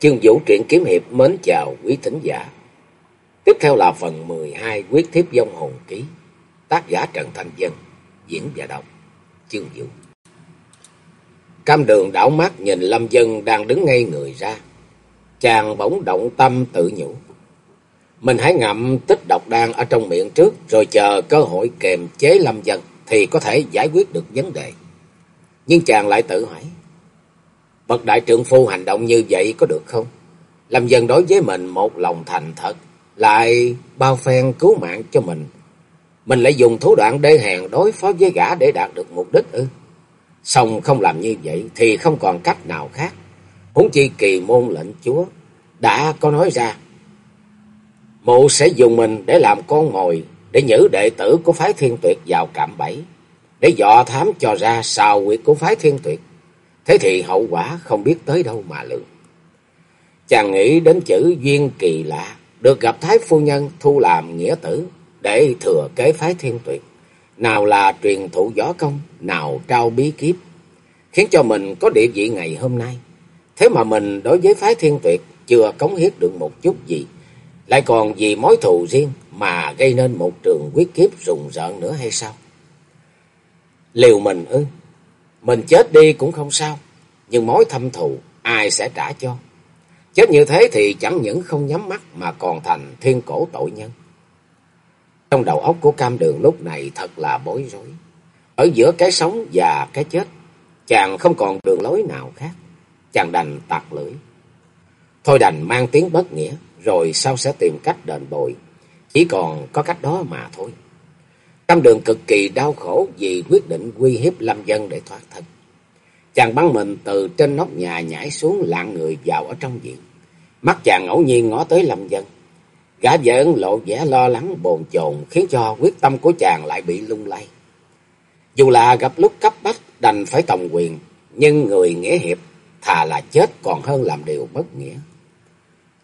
Chương Vũ truyện kiếm hiệp mến chào quý thính giả. Tiếp theo là phần 12 quyết thiếp dông hồn ký. Tác giả Trần Thanh Dân, diễn và đọc Chương Vũ. Cam đường đảo mắt nhìn Lâm Dân đang đứng ngay người ra. Chàng bỗng động tâm tự nhủ. Mình hãy ngậm tích độc đan ở trong miệng trước rồi chờ cơ hội kềm chế Lâm Dân thì có thể giải quyết được vấn đề. Nhưng chàng lại tự hỏi. Bậc đại trượng phu hành động như vậy có được không? Lâm Dân đối với mình một lòng thành thật, lại bao phen cứu mạng cho mình. Mình lại dùng thủ đoạn đê hèn đối phó với gã để đạt được mục đích ư? Xong không làm như vậy thì không còn cách nào khác. Huống chi kỳ môn lệnh chúa đã có nói ra. Mụ sẽ dùng mình để làm con mồi, để nhử đệ tử của phái thiên tuyệt vào cạm bẫy, để dọ thám cho ra sao quyệt của phái thiên tuyệt. Thế thì hậu quả không biết tới đâu mà lượng. Chàng nghĩ đến chữ duyên kỳ lạ, được gặp Thái Phu Nhân thu làm nghĩa tử, để thừa kế phái thiên tuyệt. Nào là truyền thụ võ công, nào trao bí kíp, khiến cho mình có địa vị ngày hôm nay. Thế mà mình đối với phái thiên tuyệt chưa cống hiến được một chút gì, lại còn vì mối thù riêng mà gây nên một trường quyết kiếp rùng rợn nữa hay sao? Liều mình ư? Mình chết đi cũng không sao, nhưng mối thâm thù ai sẽ trả cho? Chết như thế thì chẳng những không nhắm mắt mà còn thành thiên cổ tội nhân. Trong đầu óc của cam đường lúc này thật là bối rối. Ở giữa cái sống và cái chết, chàng không còn đường lối nào khác. Chàng đành tặc lưỡi. Thôi đành mang tiếng bất nghĩa, rồi sau sẽ tìm cách đền bồi. Chỉ còn có cách đó mà thôi. Cam đường cực kỳ đau khổ vì quyết định uy hiếp Lâm Dân để thoát thân. Chàng bắn mình từ trên nóc nhà nhảy xuống lạng người vào ở trong viện. Mắt chàng ngẫu nhiên ngó tới Lâm Dân. Gã vợ lộ vẻ lo lắng bồn chồn khiến cho quyết tâm của chàng lại bị lung lay. Dù là gặp lúc cấp bách đành phải tòng quyền, nhưng người nghĩa hiệp thà là chết còn hơn làm điều bất nghĩa.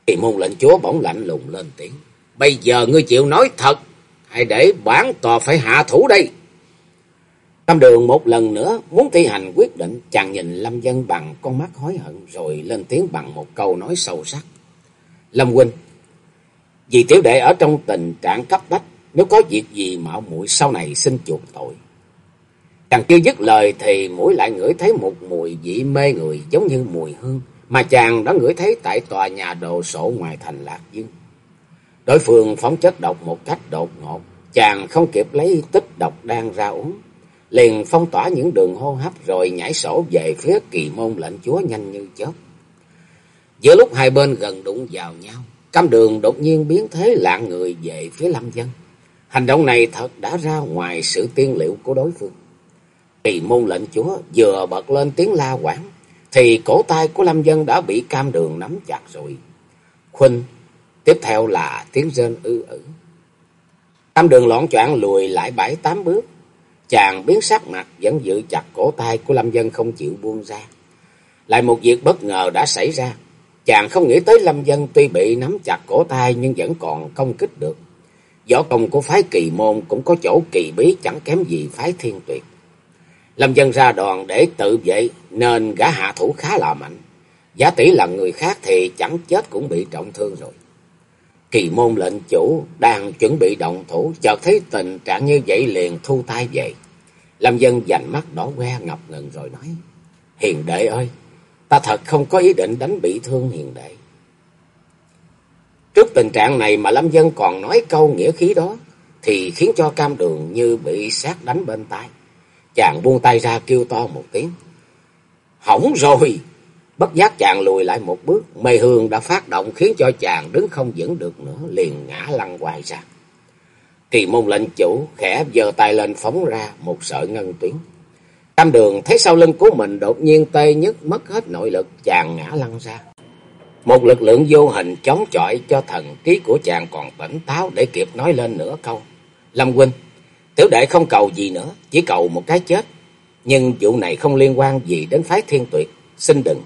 Kỳ môn lệnh chúa bỗng lạnh lùng lên tiếng. Bây giờ ngươi chịu nói thật, Hãy để bản tòa phải hạ thủ đây. Tam đường một lần nữa muốn thi hành quyết định, chàng nhìn Lâm Dân bằng con mắt hối hận rồi lên tiếng bằng một câu nói sâu sắc. Lâm huynh, vì tiểu đệ ở trong tình trạng cấp bách, nếu có việc gì mạo muội sau này xin chuộc tội. Chàng chưa dứt lời thì mũi lại ngửi thấy một mùi vị mê người giống như mùi hương mà chàng đã ngửi thấy tại tòa nhà đồ sổ ngoài thành Lạc Dương. Đối phương phóng chất độc một cách đột ngột, chàng không kịp lấy tích độc đang ra uống, liền phong tỏa những đường hô hấp rồi nhảy sổ về phía kỳ môn lệnh chúa nhanh như chớp. Giữa lúc hai bên gần đụng vào nhau, cam đường đột nhiên biến thế lạng người về phía Lâm Dân. Hành động này thật đã ra ngoài sự tiên liệu của đối phương. Kỳ môn lệnh chúa vừa bật lên tiếng la quảng, thì cổ tay của Lâm Dân đã bị cam đường nắm chặt rồi. Khuynh, tiếp theo là tiếng rên ư ử. tam đường loạn choạng lùi lại bảy tám bước. Chàng biến sắc mặt, vẫn giữ chặt cổ tay của Lâm Dân không chịu buông ra. Lại một việc bất ngờ đã xảy ra. Chàng không nghĩ tới Lâm Dân tuy bị nắm chặt cổ tay nhưng vẫn còn công kích được. Võ công của phái kỳ môn cũng có chỗ kỳ bí, chẳng kém gì phái thiên tuyệt. Lâm Dân ra đòn để tự vệ, nên gã hạ thủ khá là mạnh. Giả tỷ là người khác thì chẳng chết cũng bị trọng thương rồi. Kỳ môn lệnh chủ đang chuẩn bị động thủ, chợt thấy tình trạng như vậy liền thu tay về. Lâm Dân dành mắt đỏ que ngập ngừng rồi nói, Hiền đệ ơi, ta thật không có ý định đánh bị thương hiền đệ. Trước tình trạng này mà Lâm Dân còn nói câu nghĩa khí đó, thì khiến cho cam đường như bị sát đánh bên tai. Chàng buông tay ra kêu to một tiếng. Hỏng rồi! Bất giác chàng lùi lại một bước, mê hương đã phát động khiến cho chàng đứng không vững được nữa, liền ngã lăn hoài ra. Kỳ môn lệnh chủ khẽ giơ tay lên phóng ra một sợi ngân tuyến. Tam đường thấy sau lưng của mình đột nhiên tê nhất mất hết nội lực, chàng ngã lăn ra. Một lực lượng vô hình chống chọi cho thần trí của chàng còn tỉnh táo để kịp nói lên nửa câu. Lâm huynh, tiểu đệ không cầu gì nữa, chỉ cầu một cái chết. Nhưng vụ này không liên quan gì đến phái thiên tuyệt, xin đừng.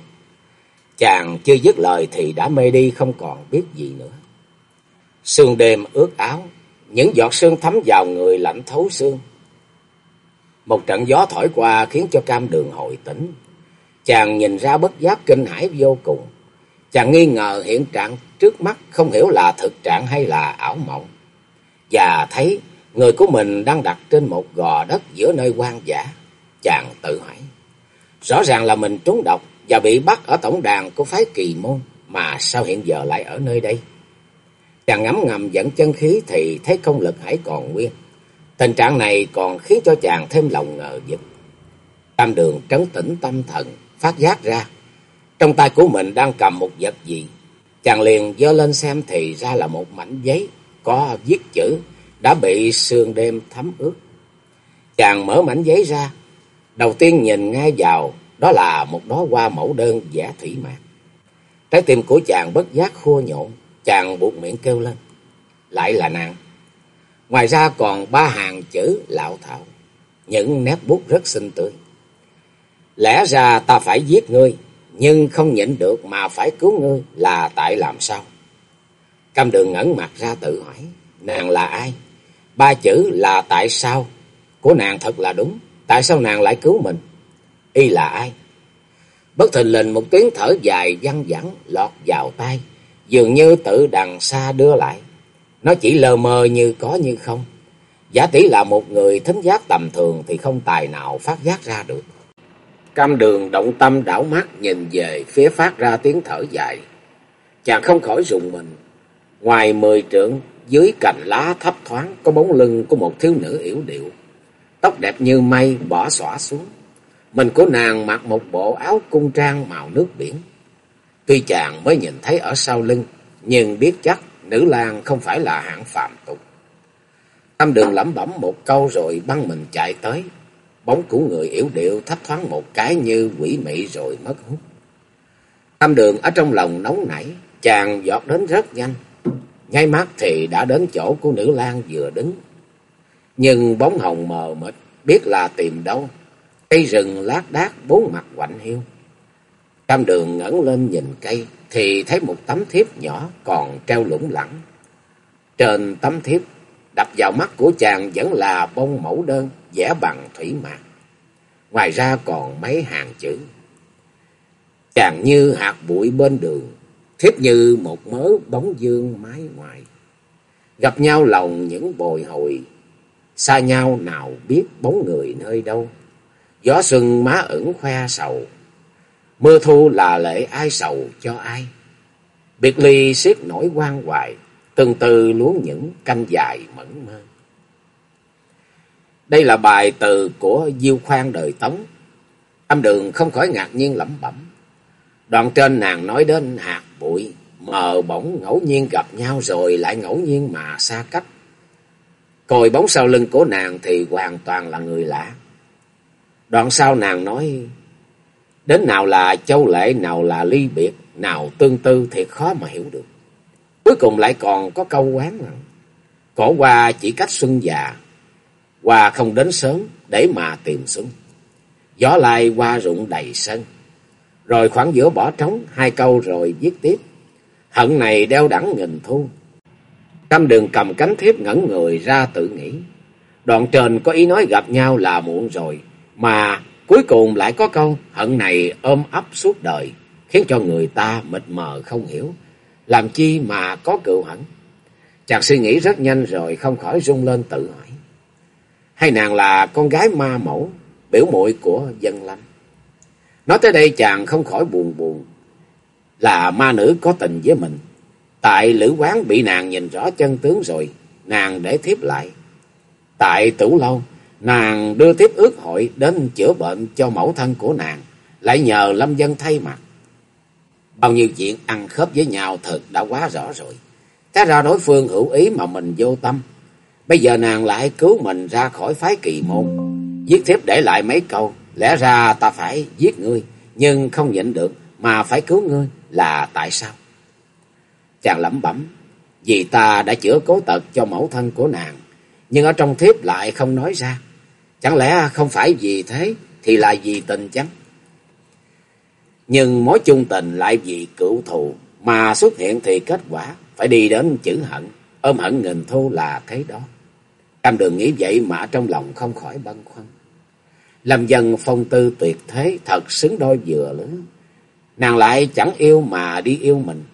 Chàng chưa dứt lời thì đã mê đi không còn biết gì nữa. Sương đêm ướt áo, những giọt sương thấm vào người lạnh thấu xương. Một trận gió thổi qua khiến cho cam đường hồi tỉnh. Chàng nhìn ra bất giác kinh hãi vô cùng. Chàng nghi ngờ hiện trạng trước mắt không hiểu là thực trạng hay là ảo mộng. Và thấy người của mình đang đặt trên một gò đất giữa nơi hoang dã. Chàng tự hỏi. Rõ ràng là mình trúng độc và bị bắt ở tổng đàn của phái kỳ môn. Mà sao hiện giờ lại ở nơi đây? Chàng ngắm ngầm dẫn chân khí thì thấy công lực hãy còn nguyên. Tình trạng này còn khiến cho chàng thêm lòng ngờ vực. Tam đường trấn tĩnh tâm thần, phát giác ra. Trong tay của mình đang cầm một vật gì. Chàng liền dơ lên xem thì ra là một mảnh giấy có viết chữ đã bị sương đêm thấm ướt. Chàng mở mảnh giấy ra, đầu tiên nhìn ngay vào, đó là một đóa hoa mẫu đơn giả thủy mạc. Trái tim của chàng bất giác khua nhộn, chàng buộc miệng kêu lên. Lại là nàng. Ngoài ra còn ba hàng chữ lão thảo, những nét bút rất xinh tươi. Lẽ ra ta phải giết ngươi, nhưng không nhịn được mà phải cứu ngươi là tại làm sao? Cam đường ngẩn mặt ra tự hỏi, nàng là ai? Ba chữ là tại sao của nàng thật là đúng, tại sao nàng lại cứu mình? Y là ai? Bất thình lình một tiếng thở dài văng vẳng lọt vào tai, dường như tự đằng xa đưa lại. Nó chỉ lờ mờ như có như không. Giả tỷ là một người thính giác tầm thường thì không tài nào phát giác ra được. Cam đường động tâm đảo mắt nhìn về phía phát ra tiếng thở dài. Chàng không khỏi rùng mình. Ngoài mười trượng, dưới cành lá thấp thoáng có bóng lưng của một thiếu nữ yểu điệu. Tóc đẹp như mây bỏ xõa xuống. Mình của nàng mặc một bộ áo cung trang màu nước biển. Tuy chàng mới nhìn thấy ở sau lưng, nhưng biết chắc nữ lang không phải là hạng phạm tục. Tâm đường lẩm bẩm một câu rồi băng mình chạy tới. Bóng của người yếu điệu thấp thoáng một cái như quỷ mị rồi mất hút. Tâm đường ở trong lòng nóng nảy, chàng giọt đến rất nhanh. Ngay mắt thì đã đến chỗ của nữ lang vừa đứng. Nhưng bóng hồng mờ mịt, biết là tìm đâu. Cây rừng lát đác bốn mặt quạnh hiu. cam đường ngẩng lên nhìn cây, thì thấy một tấm thiếp nhỏ còn treo lủng lẳng. Trên tấm thiếp, đập vào mắt của chàng vẫn là bông mẫu đơn vẽ bằng thủy mạc. Ngoài ra còn mấy hàng chữ. Chàng như hạt bụi bên đường, thiếp như một mớ bóng dương mái ngoài. Gặp nhau lòng những bồi hồi, xa nhau nào biết bóng người nơi đâu. Gió sừng má ẩn khoe sầu, mưa thu là lễ ai sầu cho ai. Biệt ly siết nổi quan hoài, từng từ luống những canh dài mẫn mơ. Đây là bài từ của Diêu Khoan đời Tống. Âm đường không khỏi ngạc nhiên lẩm bẩm. Đoạn trên nàng nói đến hạt bụi, mờ bỗng ngẫu nhiên gặp nhau rồi lại ngẫu nhiên mà xa cách. Coi bóng sau lưng của nàng thì hoàn toàn là người lạ. Đoạn sau nàng nói, đến nào là châu lệ, nào là ly biệt, nào tương tư thì khó mà hiểu được. Cuối cùng lại còn có câu quán rằng, cổ qua chỉ cách xuân già, qua không đến sớm để mà tìm xuân. Gió lai qua rụng đầy sân. Rồi khoảng giữa bỏ trống hai câu rồi viết tiếp. Hận này đeo đẳng nghìn thu. Trăm đường cầm cánh thiếp ngẩn người ra tự nghĩ. Đoạn trên có ý nói gặp nhau là muộn rồi. Mà cuối cùng lại có câu hận này ôm ấp suốt đời. Khiến cho người ta mịt mờ không hiểu. Làm chi mà có cựu hận. Chàng suy nghĩ rất nhanh rồi không khỏi rung lên tự hỏi. Hay nàng là con gái ma mẫu, biểu muội của dân lâm. Nói tới đây chàng không khỏi buồn buồn. Là ma nữ có tình với mình. Tại lữ quán bị nàng nhìn rõ chân tướng rồi, nàng để thiếp lại. Tại tủ lâu, nàng đưa tiếp ước hội đến chữa bệnh cho mẫu thân của nàng, lại nhờ lâm dân thay mặt. Bao nhiêu chuyện ăn khớp với nhau thật đã quá rõ rồi. Thế ra đối phương hữu ý mà mình vô tâm. Bây giờ nàng lại cứu mình ra khỏi phái kỳ môn. Giết thiếp để lại mấy câu. Lẽ ra ta phải giết ngươi. Nhưng không nhịn được mà phải cứu ngươi là tại sao? Chàng lẩm bẩm. Vì ta đã chữa cố tật cho mẫu thân của nàng. Nhưng ở trong thiếp lại không nói ra. Chẳng lẽ không phải vì thế thì là vì tình chăng? Nhưng mối chung tình lại vì cựu thù mà xuất hiện thì kết quả phải đi đến chữ hận, ôm hận nghìn thu là thế đó. Cam đường nghĩ vậy mà trong lòng không khỏi băn khoăn. Làm dân phong tư tuyệt thế thật xứng đôi vừa lớn. Nàng lại chẳng yêu mà đi yêu mình,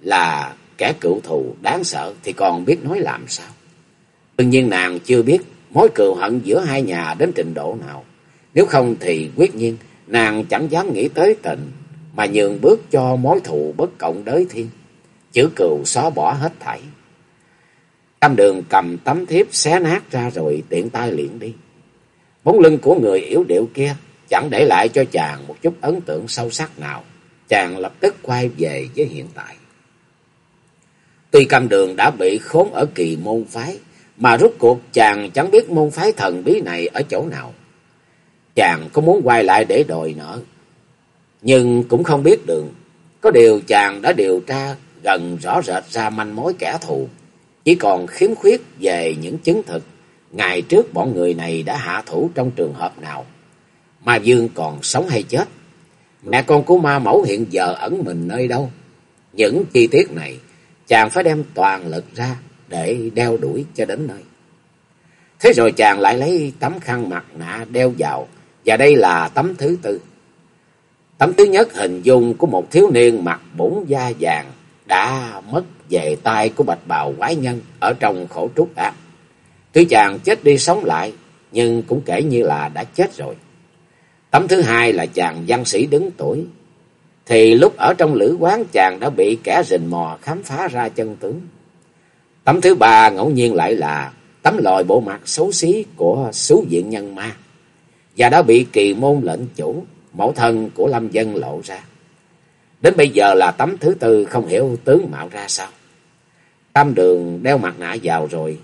là kẻ cựu thù đáng sợ thì còn biết nói làm sao. Đương nhiên nàng chưa biết mối cừu hận giữa hai nhà đến trình độ nào. Nếu không thì quyết nhiên nàng chẳng dám nghĩ tới tình mà nhường bước cho mối thù bất cộng đới thiên. Chữ cừu xóa bỏ hết thảy. Cam đường cầm tấm thiếp xé nát ra rồi tiện tay liền đi. Bóng lưng của người yếu điệu kia chẳng để lại cho chàng một chút ấn tượng sâu sắc nào. Chàng lập tức quay về với hiện tại. Tuy cam đường đã bị khốn ở kỳ môn phái, mà rốt cuộc chàng chẳng biết môn phái thần bí này ở chỗ nào. Chàng có muốn quay lại để đòi nợ, nhưng cũng không biết đường. Có điều chàng đã điều tra gần rõ rệt ra manh mối kẻ thù, chỉ còn khiếm khuyết về những chứng thực ngày trước bọn người này đã hạ thủ trong trường hợp nào. Ma Dương còn sống hay chết? Mẹ con của ma mẫu hiện giờ ẩn mình nơi đâu? Những chi tiết này chàng phải đem toàn lực ra để đeo đuổi cho đến nơi. Thế rồi chàng lại lấy tấm khăn mặt nạ đeo vào, và đây là tấm thứ tư. Tấm thứ nhất hình dung của một thiếu niên mặc bổn da vàng đã mất về tay của bạch bào quái nhân ở trong khổ trúc ác. Tuy chàng chết đi sống lại, nhưng cũng kể như là đã chết rồi. Tấm thứ hai là chàng văn sĩ đứng tuổi. Thì lúc ở trong lữ quán chàng đã bị kẻ rình mò khám phá ra chân tướng. Tấm thứ ba ngẫu nhiên lại là tấm lòi bộ mặt xấu xí của số diện nhân ma. Và đã bị kỳ môn lệnh chủ, mẫu thân của Lâm Dân lộ ra. Đến bây giờ là tấm thứ tư không hiểu tướng mạo ra sao. Tam đường đeo mặt nạ vào rồi.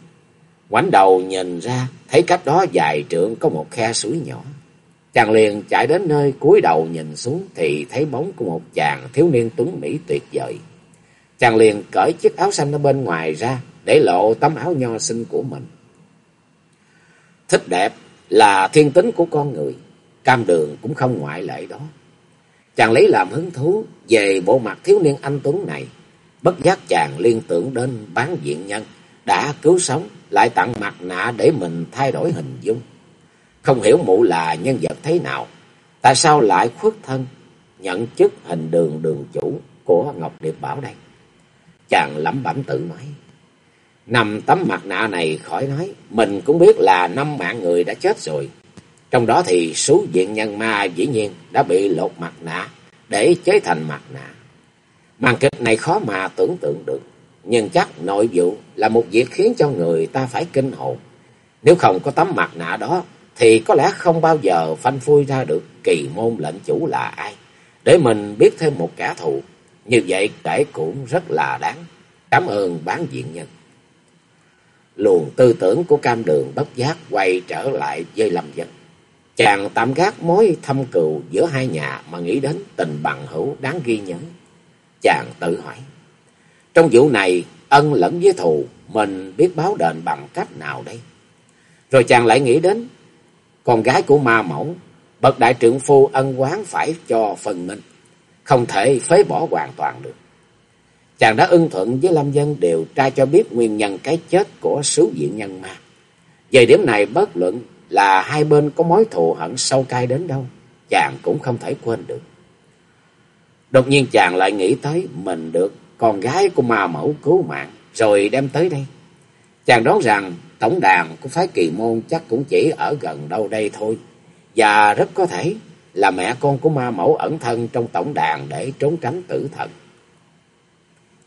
Ngoảnh đầu nhìn ra, thấy cách đó dài trượng có một khe suối nhỏ. Chàng liền chạy đến nơi cúi đầu nhìn xuống thì thấy bóng của một chàng thiếu niên tuấn mỹ tuyệt vời. Chàng liền cởi chiếc áo xanh ở bên ngoài ra để lộ tấm áo nho sinh của mình. Thích đẹp là thiên tính của con người, cam đường cũng không ngoại lệ đó. Chàng lấy làm hứng thú về bộ mặt thiếu niên anh Tuấn này. Bất giác chàng liên tưởng đến bán diện nhân, đã cứu sống, lại tặng mặt nạ để mình thay đổi hình dung. Không hiểu mụ là nhân vật thế nào, tại sao lại khuất thân, nhận chức hình đường đường chủ của Ngọc Điệp Bảo đây. Chàng lẩm bẩm tự nói. Nằm tấm mặt nạ này khỏi nói, mình cũng biết là năm mạng người đã chết rồi. Trong đó thì số diện nhân ma dĩ nhiên đã bị lột mặt nạ để chế thành mặt nạ. Màn kịch này khó mà tưởng tượng được, nhưng chắc nội vụ là một việc khiến cho người ta phải kinh hồn. Nếu không có tấm mặt nạ đó, thì có lẽ không bao giờ phanh phui ra được kỳ môn lệnh chủ là ai. Để mình biết thêm một kẻ thù, như vậy kể cũng rất là đáng. Cảm ơn bán diện nhân. Luồng tư tưởng của cam đường bất giác quay trở lại với Lâm Dân. Chàng tạm gác mối thâm cừu giữa hai nhà mà nghĩ đến tình bằng hữu đáng ghi nhớ. Chàng tự hỏi. Trong vụ này, ân lẫn với thù, mình biết báo đền bằng cách nào đây? Rồi chàng lại nghĩ đến con gái của ma mẫu, bậc đại trưởng phu ân quán phải cho phần mình, không thể phế bỏ hoàn toàn được. Chàng đã ưng thuận với Lâm Dân điều tra cho biết nguyên nhân cái chết của sứ diện nhân ma. Về điểm này bất luận là hai bên có mối thù hận sâu cay đến đâu, chàng cũng không thể quên được. Đột nhiên chàng lại nghĩ tới mình được con gái của ma mẫu cứu mạng, rồi đem tới đây. Chàng đoán rằng tổng đàn của phái kỳ môn chắc cũng chỉ ở gần đâu đây thôi, và rất có thể là mẹ con của ma mẫu ẩn thân trong tổng đàn để trốn tránh tử thần.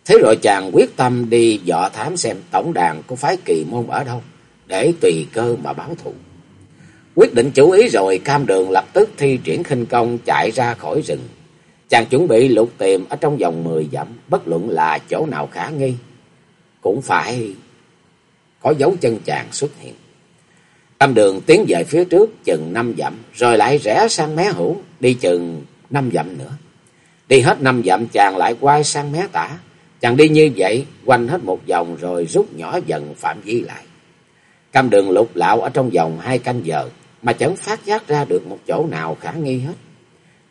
Thế rồi chàng quyết tâm đi dọ thám xem tổng đàn của phái kỳ môn ở đâu, để tùy cơ mà báo thù. Quyết định chủ ý rồi, cam đường lập tức thi triển khinh công chạy ra khỏi rừng. Chàng chuẩn bị lục tìm ở trong vòng mười dặm, bất luận là chỗ nào khả nghi. Cũng phải có dấu chân chàng xuất hiện. Cam đường tiến về phía trước chừng năm dặm, rồi lại rẽ sang mé hữu, đi chừng năm dặm nữa. Đi hết năm dặm chàng lại quay sang mé tả. Chàng đi như vậy, quanh hết một vòng rồi rút nhỏ dần phạm vi lại. Cam đường lục lạo ở trong vòng hai canh giờ, mà chẳng phát giác ra được một chỗ nào khả nghi hết.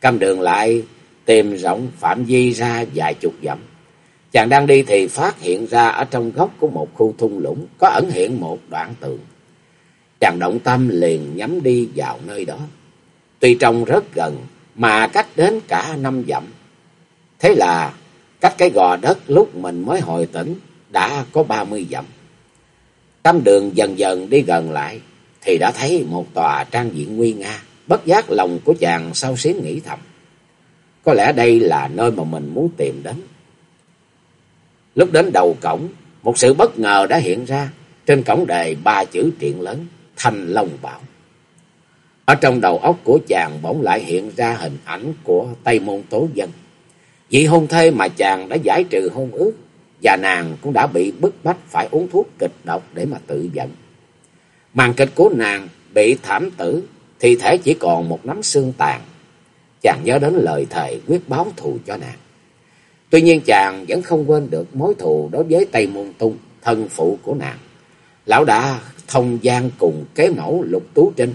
Cam đường lại tìm rộng phạm vi ra vài chục dặm. Chàng đang đi thì phát hiện ra ở trong góc của một khu thung lũng có ẩn hiện một đoạn tường. Chàng động tâm liền nhắm đi vào nơi đó. Tuy trông rất gần mà cách đến cả năm dặm, Thế là cách cái gò đất lúc mình mới hồi tỉnh đã có ba mươi dặm. Tâm đường dần dần đi gần lại thì đã thấy một tòa trang diện nguy nga, bất giác lòng của chàng sau xuyến nghĩ thầm. Có lẽ đây là nơi mà mình muốn tìm đến. Lúc đến đầu cổng, một sự bất ngờ đã hiện ra. Trên cổng đề ba chữ triện lớn, Thanh Long Bảo. Ở trong đầu óc của chàng bỗng lại hiện ra hình ảnh của Tây Môn Tố Dân. Vì hôn thê mà chàng đã giải trừ hôn ước, và nàng cũng đã bị bức bách phải uống thuốc kịch độc để mà tự giận. Màn kịch của nàng bị thảm tử, thì thể chỉ còn một nắm xương tàn. Chàng nhớ đến lời thề quyết báo thù cho nàng. Tuy nhiên chàng vẫn không quên được mối thù đối với Tây Môn Tung, thân phụ của nàng. Lão đã thông gian cùng kế mẫu Lục Tú Trinh,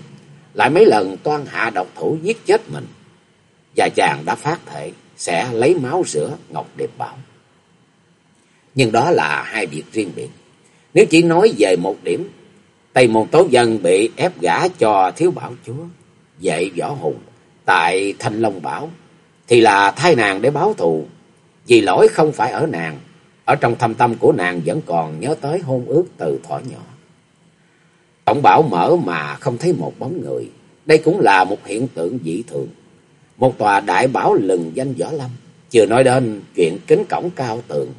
lại mấy lần toan hạ độc thủ giết chết mình. Và chàng đã phát thể sẽ lấy máu rửa Ngọc Điệp Bảo. Nhưng đó là hai việc riêng biệt. Nếu chỉ nói về một điểm, Tây Môn Tố Dân bị ép gả cho thiếu bảo chúa, dạy võ hùng tại Thanh Long Bảo, thì là thay nàng để báo thù. Vì lỗi không phải ở nàng, ở trong thâm tâm của nàng vẫn còn nhớ tới hôn ước từ thỏ nhỏ. Tổng bảo mở mà không thấy một bóng người, đây cũng là một hiện tượng dị thường. Một tòa đại bảo lừng danh võ lâm, chưa nói đến chuyện kính cổng cao tượng,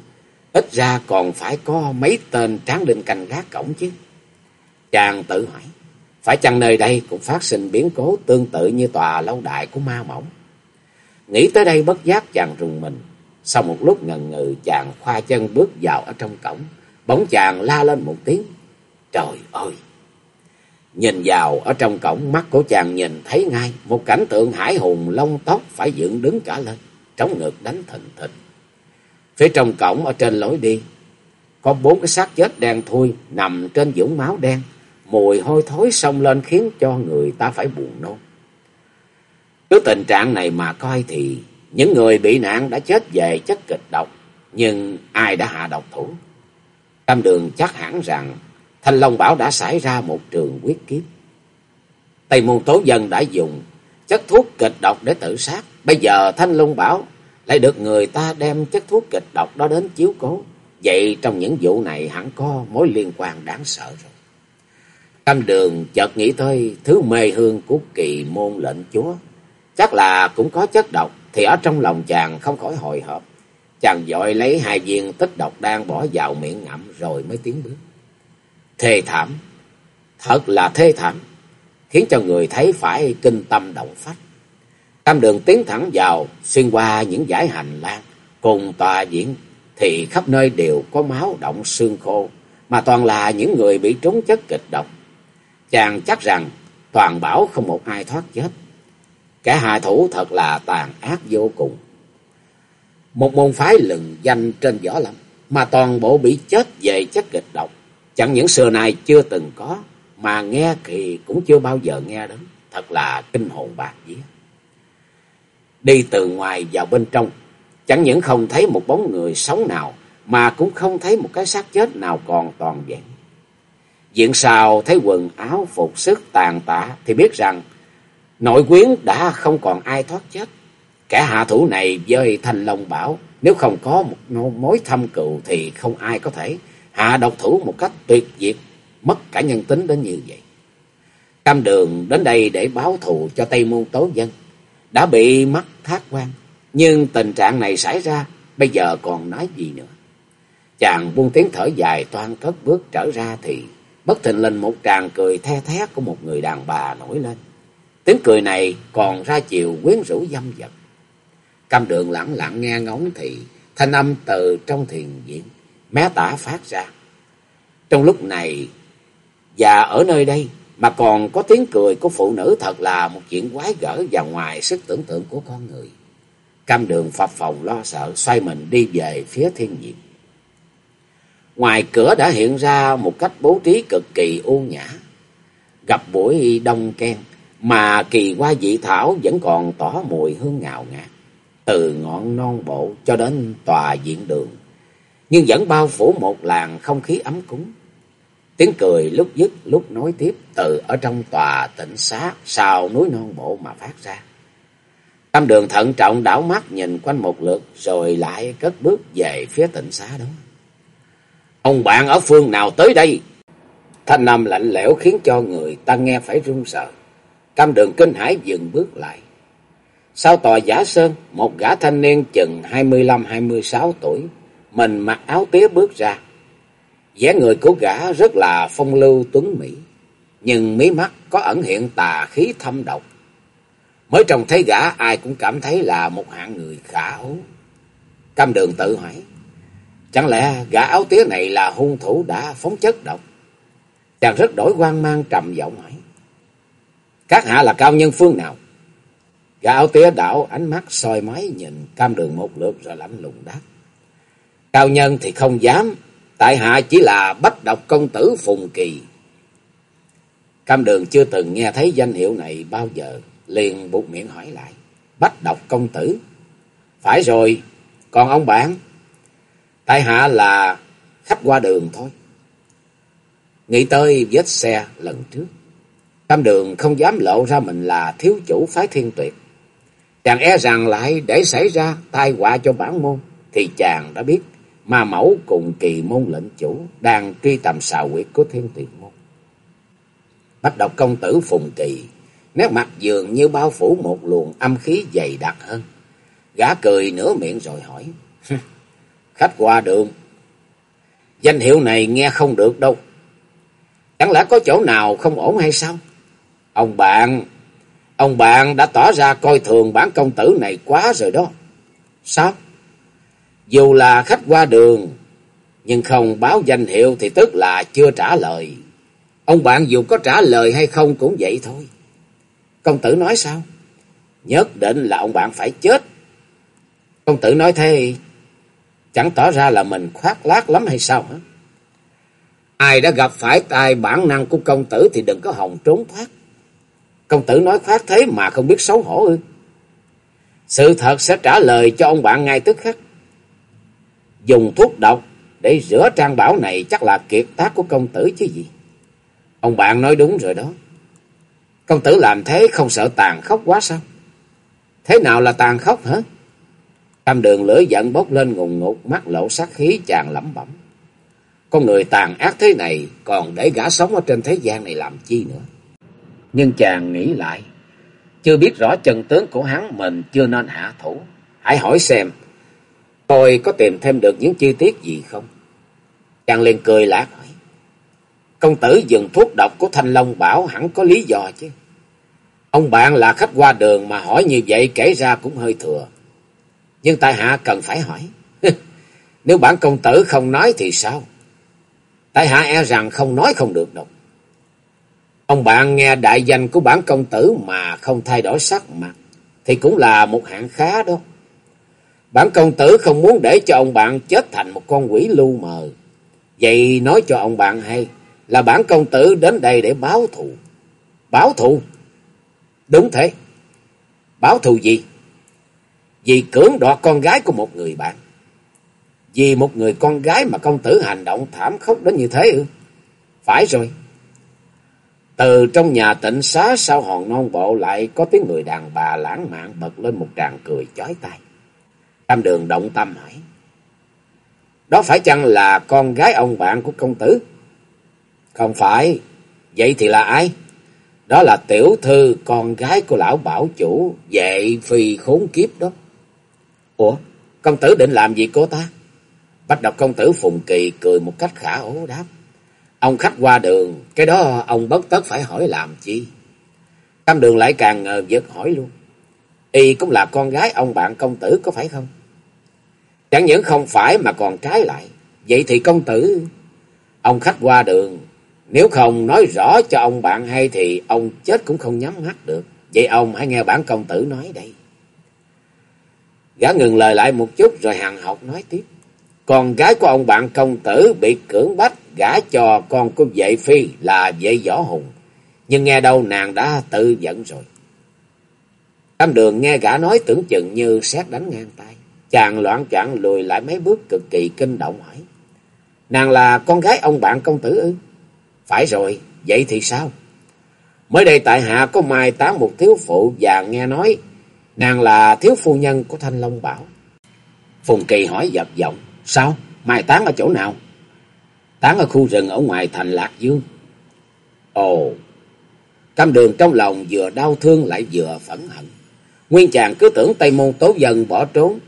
ít ra còn phải có mấy tên tráng đinh canh gác cổng chứ. Chàng tự hỏi, phải chăng nơi đây cũng phát sinh biến cố tương tự như tòa lâu đại của ma mỏng? Nghĩ tới đây bất giác chàng rùng mình. Sau một lúc ngần ngừ chàng khoa chân bước vào ở trong cổng. Bỗng chàng la lên một tiếng. Trời ơi! Nhìn vào ở trong cổng mắt của chàng nhìn thấy ngay một cảnh tượng hải hùng lông tóc phải dựng đứng cả lên. Trống ngực đánh thình thịch. Phía trong cổng ở trên lối đi. Có bốn cái xác chết đen thui nằm trên dũng máu đen mùi hôi thối xông lên khiến cho người ta phải buồn nôn. Cứ tình trạng này mà coi thì những người bị nạn đã chết về chất kịch độc, nhưng ai đã hạ độc thủ? Tam đường chắc hẳn rằng Thanh Long Bảo đã xảy ra một trường quyết kiếp. Tây Môn Tố Dân đã dùng chất thuốc kịch độc để tự sát. Bây giờ Thanh Long Bảo lại được người ta đem chất thuốc kịch độc đó đến chiếu cố. Vậy trong những vụ này hẳn có mối liên quan đáng sợ rồi. Cam đường chợt nghĩ tới thứ mê hương của kỳ môn lệnh chúa. Chắc là cũng có chất độc, thì ở trong lòng chàng không khỏi hồi hộp. Chàng dội lấy hai viên tích độc đang bỏ vào miệng ngậm rồi mới tiến bước. Thê thảm, thật là thê thảm, khiến cho người thấy phải kinh tâm động phách. Cam đường tiến thẳng vào, xuyên qua những dải hành lang, cùng tòa diễn, thì khắp nơi đều có máu động xương khô, mà toàn là những người bị trúng chất kịch độc. Chàng chắc rằng toàn bảo không một ai thoát chết. Kẻ hạ thủ thật là tàn ác vô cùng. Một môn phái lừng danh trên võ lâm, mà toàn bộ bị chết về chất kịch độc. Chẳng những xưa nay chưa từng có, mà nghe thì cũng chưa bao giờ nghe đến. Thật là kinh hồn bạc vía. Đi từ ngoài vào bên trong, chẳng những không thấy một bóng người sống nào, mà cũng không thấy một cái xác chết nào còn toàn vẹn. Diện sao thấy quần áo phục sức tàn tạ thì biết rằng nội quyến đã không còn ai thoát chết. Kẻ hạ thủ này với thành lòng bảo nếu không có một mối thâm cựu thì không ai có thể hạ độc thủ một cách tuyệt diệt, mất cả nhân tính đến như vậy. Cam đường đến đây để báo thù cho Tây Môn Tố Dân, đã bị mất thác quan, nhưng tình trạng này xảy ra, bây giờ còn nói gì nữa. Chàng buông tiếng thở dài toan cất bước trở ra thì bất thình lình một tràng cười the thét của một người đàn bà nổi lên. Tiếng cười này còn ra chiều quyến rũ dâm vật. Cam đường lặng lặng nghe ngóng thì thanh âm từ trong thiền viện mé tả phát ra. Trong lúc này, và ở nơi đây mà còn có tiếng cười của phụ nữ thật là một chuyện quái gở và ngoài sức tưởng tượng của con người. Cam đường phập phòng lo sợ, xoay mình đi về phía thiên viện. Ngoài cửa đã hiện ra một cách bố trí cực kỳ u nhã. Gặp buổi đông ken mà kỳ hoa dị thảo vẫn còn tỏ mùi hương ngào ngạt. Từ ngọn non bộ cho đến tòa diện đường. Nhưng vẫn bao phủ một làn không khí ấm cúng. Tiếng cười lúc dứt lúc nối tiếp từ ở trong tòa tịnh xá sau núi non bộ mà phát ra. Tam đường thận trọng đảo mắt nhìn quanh một lượt rồi lại cất bước về phía tịnh xá đó. Ông bạn ở phương nào tới đây? Thanh âm lạnh lẽo khiến cho người ta nghe phải run sợ. tam đường kinh hãi dừng bước lại. Sau tòa giả sơn, một gã thanh niên chừng hai mươi lăm hai mươi sáu tuổi, mình mặc áo tía bước ra. dáng người của gã rất là phong lưu tuấn mỹ, nhưng mí mắt có ẩn hiện tà khí thâm độc. Mới trông thấy gã ai cũng cảm thấy là một hạng người khả ố. Cam đường tự hỏi, chẳng lẽ gã áo tía này là hung thủ đã phóng chất độc? Chàng rất đổi quan mang trầm giọng hỏi. Các hạ là cao nhân phương nào? Gã áo tía đảo ánh mắt soi máy nhìn cam đường một lượt rồi lạnh lùng đáp. Cao nhân thì không dám, tại hạ chỉ là bách độc công tử Phùng Kỳ. Cam đường chưa từng nghe thấy danh hiệu này bao giờ, liền buộc miệng hỏi lại. Bách độc công tử? Phải rồi, còn ông bạn? Tại hạ là khách qua đường thôi. Nghĩ tới vết xe lần trước. Cam đường không dám lộ ra mình là thiếu chủ phái thiên tuyệt. Chàng e rằng lại để xảy ra tai họa cho bản môn, thì chàng đã biết ma mẫu cùng kỳ môn lệnh chủ đang truy tầm xào quyệt của thiên tuyệt môn. Bách độc công tử Phùng Kỳ, nét mặt dường như bao phủ một luồng âm khí dày đặc hơn. Gã cười nửa miệng rồi hỏi, khách qua đường, danh hiệu này nghe không được đâu. Chẳng lẽ có chỗ nào không ổn hay sao? Ông bạn, ông bạn đã tỏ ra coi thường bản công tử này quá rồi đó. Sao? Dù là khách qua đường, nhưng không báo danh hiệu thì tức là chưa trả lời. Ông bạn dù có trả lời hay không cũng vậy thôi. Công tử nói sao? Nhất định là ông bạn phải chết. Công tử nói thế, chẳng tỏ ra là mình khoác lác lắm hay sao hả? Ai đã gặp phải tài bản năng của công tử thì đừng có hòng trốn thoát. Công tử nói khoác thế mà không biết xấu hổ ư. Sự thật sẽ trả lời cho ông bạn ngay tức khắc. Dùng thuốc độc để rửa trang bảo này chắc là kiệt tác của công tử chứ gì. Ông bạn nói đúng rồi đó. Công tử làm thế không sợ tàn khốc quá sao? Thế nào là tàn khốc hả? Cam đường lửa giận bốc lên ngùng ngục, mắt lộ sát khí chàng lẩm bẩm. Con người tàn ác thế này còn để gã sống ở trên thế gian này làm chi nữa. Nhưng chàng nghĩ lại, chưa biết rõ chân tướng của hắn mình chưa nên hạ thủ. Hãy hỏi xem, tôi có tìm thêm được những chi tiết gì không? Chàng liền cười lạc hỏi, công tử dùng thuốc độc của Thanh Long Bảo hẳn có lý do chứ. Ông bạn là khách qua đường mà hỏi như vậy kể ra cũng hơi thừa. Nhưng tại hạ cần phải hỏi. Nếu bản công tử không nói thì sao? Tại hạ e rằng không nói không được đâu. Ông bạn nghe đại danh của bản công tử mà không thay đổi sắc mặt, thì cũng là một hạng khá đó. Bản công tử không muốn để cho ông bạn chết thành một con quỷ lưu mờ. Vậy nói cho ông bạn hay là bản công tử đến đây để báo thù. Báo thù? Đúng thế. Báo thù gì? Vì cưỡng đoạt con gái của một người bạn. Vì một người con gái mà công tử hành động thảm khốc đến như thế ư? Phải rồi. Từ trong nhà tịnh xá sau hòn non bộ lại có tiếng người đàn bà lãng mạn bật lên một tràng cười chói tai. Tam đường động tâm hỏi. Đó phải chăng là con gái ông bạn của công tử? Không phải. Vậy thì là ai? Đó là tiểu thư con gái của lão bảo chủ, vệ phi khốn kiếp đó. Ủa, công tử định làm gì cô ta? Bách độc công tử Phùng Kỳ cười một cách khả ố đáp. Ông khách qua đường, cái đó ông bất tất phải hỏi làm chi. Tam đường lại càng ngờ vực hỏi luôn. Y cũng là con gái ông bạn công tử có phải không? Chẳng những không phải mà còn trái lại. Vậy thì công tử, ông khách qua đường, nếu không nói rõ cho ông bạn hay thì ông chết cũng không nhắm mắt được. Vậy ông hãy nghe bản công tử nói đây. Gã ngừng lời lại một chút rồi hàng học nói tiếp. Con gái của ông bạn công tử bị cưỡng bách gả cho con của vệ phi là vệ võ hùng. Nhưng nghe đâu nàng đã tự dẫn rồi. Tam đường nghe gã nói tưởng chừng như xét đánh ngang tay. Chàng loạn trạng lùi lại mấy bước cực kỳ kinh động hỏi. Nàng là con gái ông bạn công tử ư? Phải rồi, vậy thì sao? Mới đây tại hạ có mai tán một thiếu phụ và nghe nói Nàng là thiếu phu nhân của Thanh Long Bảo. Phùng Kỳ hỏi dập giọng. Sao? Mai tán ở chỗ nào? Tán ở khu rừng ở ngoài thành Lạc Dương. Ồ! Cam đường trong lòng vừa đau thương lại vừa phẫn hận. Nguyên chàng cứ tưởng Tây Môn Tố Dân bỏ trốn.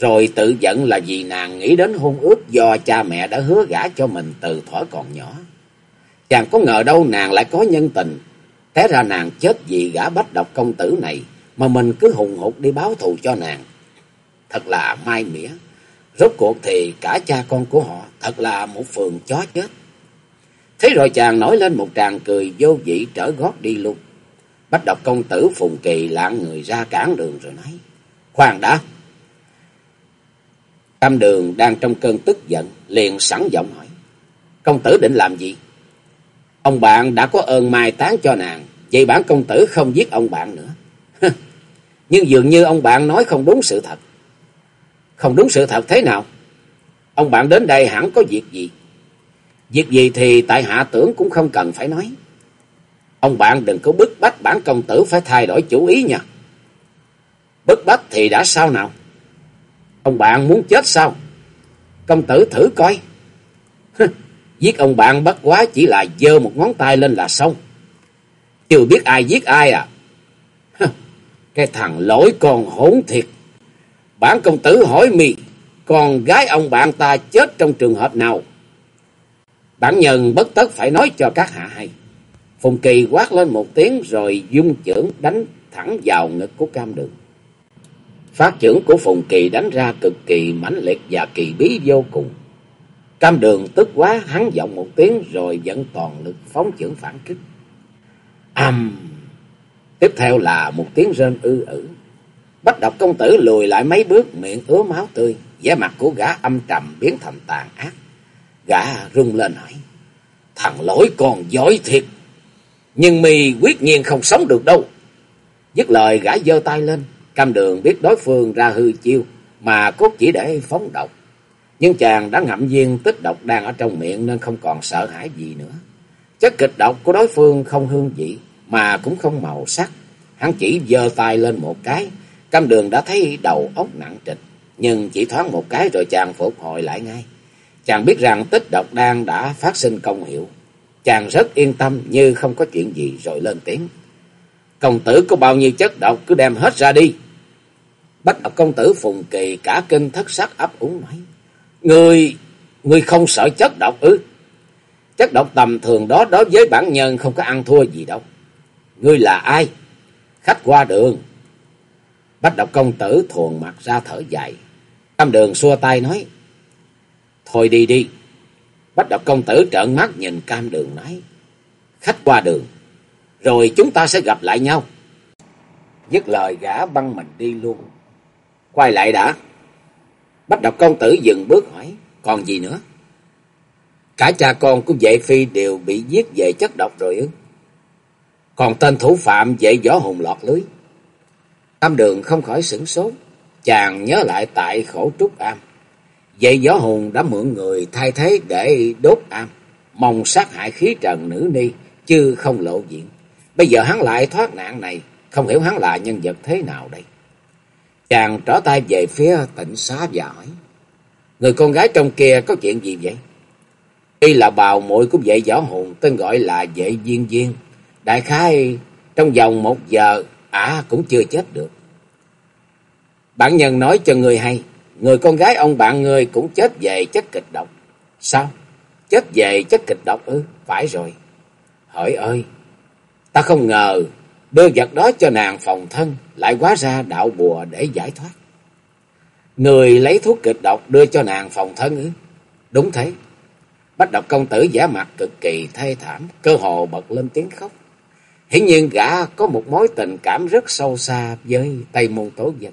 Rồi tự giận là vì nàng nghĩ đến hôn ước do cha mẹ đã hứa gả cho mình từ thuở còn nhỏ. Chàng có ngờ đâu nàng lại có nhân tình. Té ra nàng chết vì gã bách độc công tử này mà mình cứ hùng hục đi báo thù cho nàng. Thật là mai mỉa. Rốt cuộc thì cả cha con của họ thật là một phường chó chết. Thế rồi chàng nổi lên một tràng cười vô vị trở gót đi luôn. Bách độc công tử Phùng Kỳ lạng người ra cản đường rồi nói. Khoan đã. Tam đường đang trong cơn tức giận, liền sẵn giọng hỏi. Công tử định làm gì? Ông bạn đã có ơn mai tán cho nàng, vậy bản công tử không giết ông bạn nữa. Nhưng dường như ông bạn nói không đúng sự thật. Không đúng sự thật thế nào? Ông bạn đến đây hẳn có việc gì? Việc gì thì tại hạ tưởng cũng không cần phải nói. Ông bạn đừng có bức bách bản công tử phải thay đổi chủ ý nha. Bức bách thì đã sao nào? Ông bạn muốn chết sao? Công tử thử coi. giết ông bạn bất quá chỉ là dơ một ngón tay lên là xong. Chưa biết ai giết ai à? Cái thằng lỗi con hỗn thiệt. Bản công tử hỏi mi, con gái ông bạn ta chết trong trường hợp nào? Bản nhân bất tất phải nói cho các hạ hay. Phùng Kỳ quát lên một tiếng rồi dung chưởng đánh thẳng vào ngực của cam đường. Phát chưởng của Phùng Kỳ đánh ra cực kỳ mãnh liệt và kỳ bí vô cùng. Cam đường tức quá, hắn giọng một tiếng rồi dẫn toàn lực phóng chưởng phản kích. Âm! Tiếp theo là một tiếng rên ư ử. Bách độc công tử lùi lại mấy bước, miệng ứa máu tươi. vẻ mặt của gã âm trầm biến thành tàn ác. Gã rung lên hỏi. Thằng lỗi còn giỏi thiệt. Nhưng mì quyết nhiên không sống được đâu. Dứt lời, gã giơ tay lên. Cam đường biết đối phương ra hư chiêu. Mà cốt chỉ để phóng độc. Nhưng chàng đã ngậm viên tích độc đang ở trong miệng nên không còn sợ hãi gì nữa. Chất kịch độc của đối phương không hương vị mà cũng không màu sắc. Hắn chỉ giơ tay lên một cái, cam đường đã thấy đầu óc nặng trịch, nhưng chỉ thoáng một cái rồi chàng phục hồi lại ngay. Chàng biết rằng tích độc đan đã phát sinh công hiệu. Chàng rất yên tâm như không có chuyện gì rồi lên tiếng. Công tử có bao nhiêu chất độc cứ đem hết ra đi. Bách độc công tử Phùng Kỳ cả kinh thất sắc ấp úng nói. Người, người không sợ chất độc ư? Chất độc tầm thường đó đối với bản nhân không có ăn thua gì đâu. Ngươi là ai? Khách qua đường. Bách độc công tử thuồn mặt ra thở dài. Tam đường xua tay nói. Thôi đi đi. Bách độc công tử trợn mắt nhìn cam đường nói. Khách qua đường. Rồi chúng ta sẽ gặp lại nhau. Dứt lời gã băng mình đi luôn. Quay lại đã. Bách độc công tử dừng bước hỏi. Còn gì nữa? Cả cha con của vệ phi đều bị giết về chất độc rồi ư? Còn tên thủ phạm vệ võ hùng lọt lưới. Tam đường không khỏi sửng sốt. Chàng nhớ lại tại khổ trúc am. Vậy võ hùng đã mượn người thay thế để đốt am. Mong sát hại khí trần nữ ni. Chứ không lộ diện. Bây giờ hắn lại thoát nạn này. Không hiểu hắn là nhân vật thế nào đây. Chàng trở tay về phía tỉnh xá và hỏi. Người con gái trong kia có chuyện gì vậy? Y là bào muội của vệ võ hùng tên gọi là vệ viên viên. Đại khái trong vòng một giờ ả cũng chưa chết được. Bạn nhân nói cho người hay, người con gái ông bạn người cũng chết về chất kịch độc. Sao? Chết về chất kịch độc ư? Phải rồi. Hỡi ơi, ta không ngờ đưa vật đó cho nàng phòng thân lại quá ra đạo bùa để giải thoát. Người lấy thuốc kịch độc đưa cho nàng phòng thân ư? Đúng thế. Bách độc công tử giả mặt cực kỳ thê thảm, cơ hồ bật lên tiếng khóc. Hiển nhiên gã có một mối tình cảm rất sâu xa với Tây Môn Tố Dân.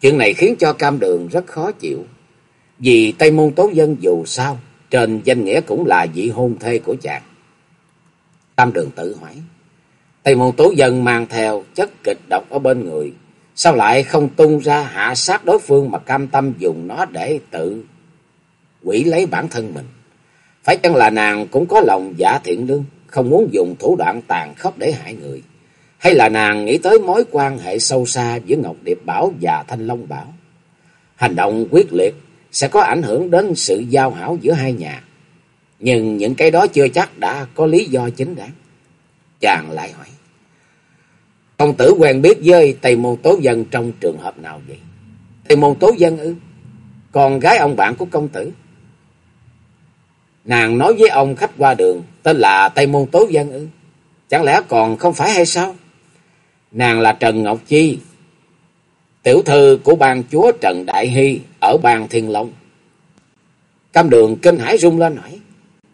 Chuyện này khiến cho cam đường rất khó chịu. Vì Tây Môn Tố Dân dù sao, trên danh nghĩa cũng là vị hôn thê của chàng. Cam đường tự hỏi. Tây Môn Tố Dân mang theo chất kịch độc ở bên người. Sao lại không tung ra hạ sát đối phương mà cam tâm dùng nó để tự quỷ lấy bản thân mình? Phải chăng là nàng cũng có lòng giả thiện lương? không muốn dùng thủ đoạn tàn khốc để hại người. Hay là nàng nghĩ tới mối quan hệ sâu xa giữa Ngọc Điệp Bảo và Thanh Long Bảo? Hành động quyết liệt sẽ có ảnh hưởng đến sự giao hảo giữa hai nhà. Nhưng những cái đó chưa chắc đã có lý do chính đáng. Chàng lại hỏi. Công tử quen biết với Tây Môn Tố Dân trong trường hợp nào vậy? Tây Môn Tố Dân ư? Con gái ông bạn của công tử? Nàng nói với ông khách qua đường tên là Tây Môn Tố Dân ư? Chẳng lẽ còn không phải hay sao? Nàng là Trần Ngọc Chi, tiểu thư của bang chúa Trần Đại Hy ở bang Thiên Long. Cam đường kinh hải rung lên hỏi,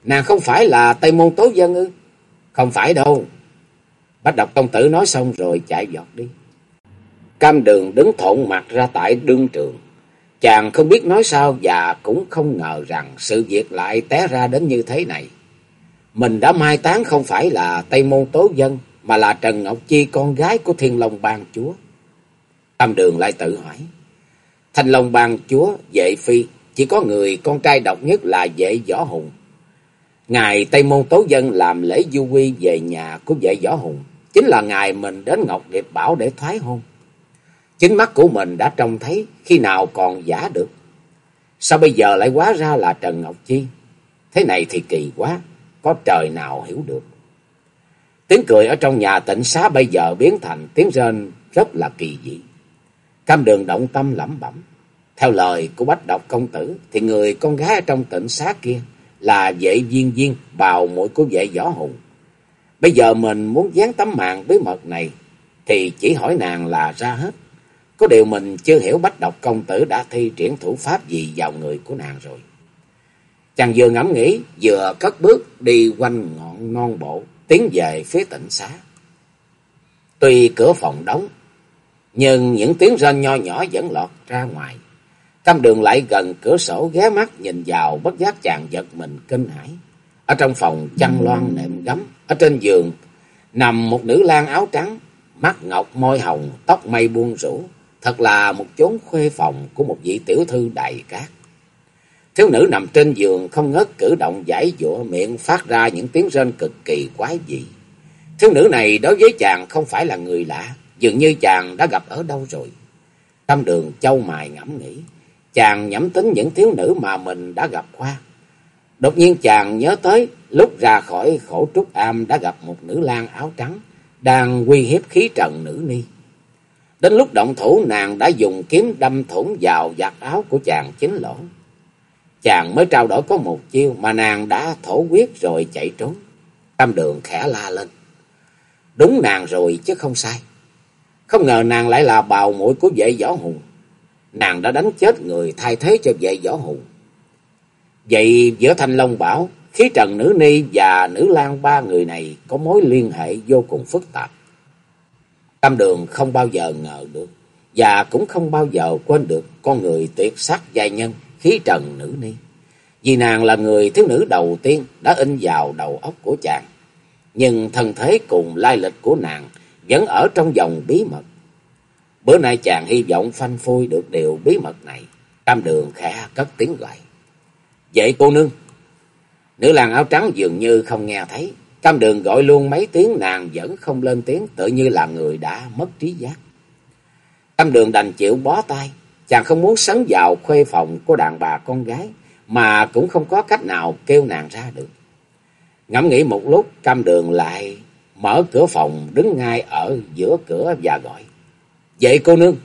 nàng không phải là Tây Môn Tố Dân ư? Không phải đâu. Bách độc công tử nói xong rồi chạy giọt đi. Cam đường đứng thộn mặt ra tại đương trường. Chàng không biết nói sao và cũng không ngờ rằng sự việc lại té ra đến như thế này. Mình đã mai táng không phải là Tây Môn Tố Dân, mà là Trần Ngọc Chi con gái của Thiên Long Bang Chúa. Tam Đường lại tự hỏi. Thanh Long Bang Chúa, Vệ Phi, chỉ có người con trai độc nhất là Vệ Võ Hùng. Ngài Tây Môn Tố Dân làm lễ du quy về nhà của Vệ Võ Hùng. Chính là ngài mình đến Ngọc Điệp Bảo để thoái hôn. Chính mắt của mình đã trông thấy khi nào còn giả được. Sao bây giờ lại quá ra là Trần Ngọc Chi? Thế này thì kỳ quá, có trời nào hiểu được. Tiếng cười ở trong nhà tịnh xá bây giờ biến thành tiếng rên rất là kỳ dị. Cam đường động tâm lẩm bẩm. Theo lời của bách độc công tử thì người con gái ở trong tịnh xá kia là vệ viên viên bào mũi của vệ võ hùng. Bây giờ mình muốn dán tấm mạng bí mật này thì chỉ hỏi nàng là ra hết. Có điều mình chưa hiểu bách độc công tử đã thi triển thủ pháp gì vào người của nàng rồi. Chàng vừa ngẫm nghĩ, vừa cất bước đi quanh ngọn non bộ, tiến về phía tịnh xá. Tuy cửa phòng đóng, nhưng những tiếng rên nho nhỏ vẫn lọt ra ngoài. Cam đường lại gần cửa sổ ghé mắt nhìn vào bất giác chàng giật mình kinh hãi. Ở trong phòng chăn loan nệm gấm, ở trên giường nằm một nữ lang áo trắng, mắt ngọc môi hồng, tóc mây buông rủ, thật là một chốn khuê phòng của một vị tiểu thư đầy cát. Thiếu nữ nằm trên giường không ngớt cử động giải dụa miệng phát ra những tiếng rên cực kỳ quái dị. Thiếu nữ này đối với chàng không phải là người lạ, dường như chàng đã gặp ở đâu rồi. Tâm đường châu mài ngẫm nghĩ, chàng nhẩm tính những thiếu nữ mà mình đã gặp qua. Đột nhiên chàng nhớ tới, lúc ra khỏi khổ trúc am đã gặp một nữ lang áo trắng, đang uy hiếp khí trần nữ ni. Đến lúc động thủ, nàng đã dùng kiếm đâm thủng vào giặt áo của chàng chính lỗ. Chàng mới trao đổi có một chiêu mà nàng đã thổ quyết rồi chạy trốn. Tam đường khẽ la lên. Đúng nàng rồi chứ không sai. Không ngờ nàng lại là bào mũi của vệ võ hùng. Nàng đã đánh chết người thay thế cho vệ võ hùng. Vậy giữa Thanh Long Bảo, khí trần nữ ni và nữ lang ba người này có mối liên hệ vô cùng phức tạp. Tam đường không bao giờ ngờ được và cũng không bao giờ quên được con người tuyệt sắc giai nhân khí trần nữ ni. Vì nàng là người thiếu nữ đầu tiên đã in vào đầu óc của chàng. Nhưng thân thế cùng lai lịch của nàng vẫn ở trong dòng bí mật. Bữa nay chàng hy vọng phanh phui được điều bí mật này. Tam đường khẽ cất tiếng gọi. Vậy cô nương. Nữ làng áo trắng dường như không nghe thấy. cam đường gọi luôn mấy tiếng, nàng vẫn không lên tiếng, tự như là người đã mất trí giác. cam đường đành chịu bó tay. Chàng không muốn sấn vào khuê phòng của đàn bà con gái, mà cũng không có cách nào kêu nàng ra được. Ngẫm nghĩ một lúc, cam đường lại mở cửa phòng, đứng ngay ở giữa cửa và gọi. Vậy cô nương.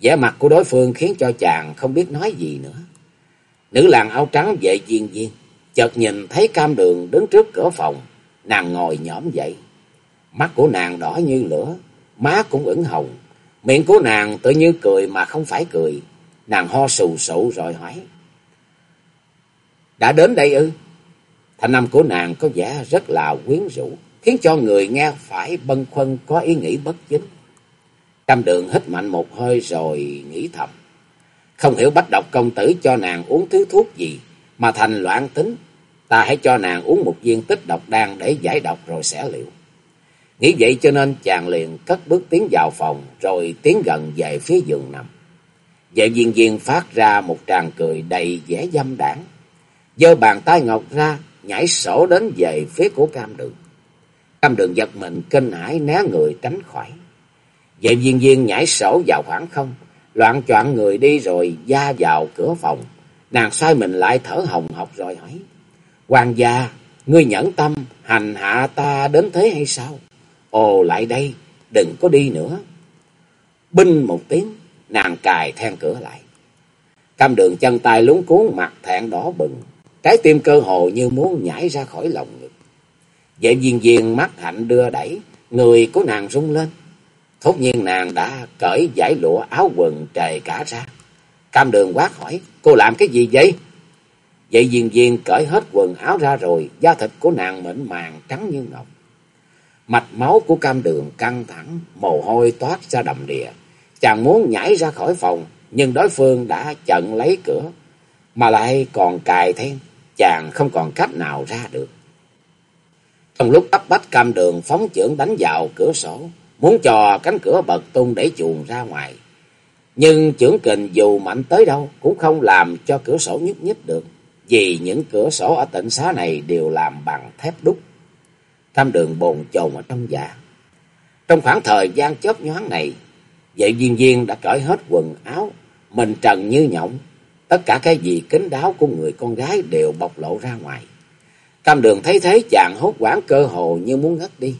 vẻ mặt của đối phương khiến cho chàng không biết nói gì nữa. Nữ làng áo trắng vệ viên viên. Chợt nhìn thấy cam đường đứng trước cửa phòng. Nàng ngồi nhõm dậy. Mắt của nàng đỏ như lửa. Má cũng ửng hồng. Miệng của nàng tự như cười mà không phải cười. Nàng ho sù sụ rồi hỏi. Đã đến đây ư? Thanh âm của nàng có vẻ rất là quyến rũ. Khiến cho người nghe phải bâng khuâng có ý nghĩ bất chính. cam đường hít mạnh một hơi rồi nghĩ thầm. Không hiểu bách độc công tử cho nàng uống thứ thuốc gì mà thành loạn tính. Ta hãy cho nàng uống một viên tích độc đan để giải độc rồi sẽ liệu. Nghĩ vậy cho nên chàng liền cất bước tiến vào phòng rồi tiến gần về phía giường nằm. Vệ viên viên phát ra một tràng cười đầy vẻ dâm đảng. giơ bàn tay ngọc ra, nhảy sổ đến về phía của cam đường. Cam đường giật mình kinh hãi né người tránh khỏi. Vệ viên viên nhảy sổ vào khoảng không, loạn choạng người đi rồi ra vào cửa phòng. Nàng xoay mình lại thở hồng học rồi hỏi. Hoàng gia, ngươi nhẫn tâm, hành hạ ta đến thế hay sao? Ồ lại đây, đừng có đi nữa. Binh một tiếng, nàng cài then cửa lại. Cam đường chân tay lúng cuốn mặt thẹn đỏ bừng, trái tim cơ hồ như muốn nhảy ra khỏi lòng ngực. Vệ viên viên mắt hạnh đưa đẩy, người của nàng rung lên. Thốt nhiên nàng đã cởi giải lụa áo quần trề cả ra. Cam đường quát hỏi, cô làm cái gì vậy? Vậy viên viên cởi hết quần áo ra rồi, da thịt của nàng mịn màng trắng như ngọc. Mạch máu của cam đường căng thẳng, mồ hôi toát ra đầm đìa. Chàng muốn nhảy ra khỏi phòng, nhưng đối phương đã chặn lấy cửa, mà lại còn cài thêm chàng không còn cách nào ra được. Trong lúc ấp bách cam đường phóng chưởng đánh vào cửa sổ, muốn cho cánh cửa bật tung để chuồn ra ngoài. Nhưng trưởng kình dù mạnh tới đâu cũng không làm cho cửa sổ nhúc nhích được, vì những cửa sổ ở tỉnh xá này đều làm bằng thép đúc. Tham đường bồn chồn ở trong dạ. Trong khoảng thời gian chớp nhoáng này, Vậy viên viên đã cởi hết quần áo, mình trần như nhộng. Tất cả cái gì kín đáo của người con gái đều bộc lộ ra ngoài. Cam đường thấy thế chàng hốt quảng cơ hồ như muốn ngất đi.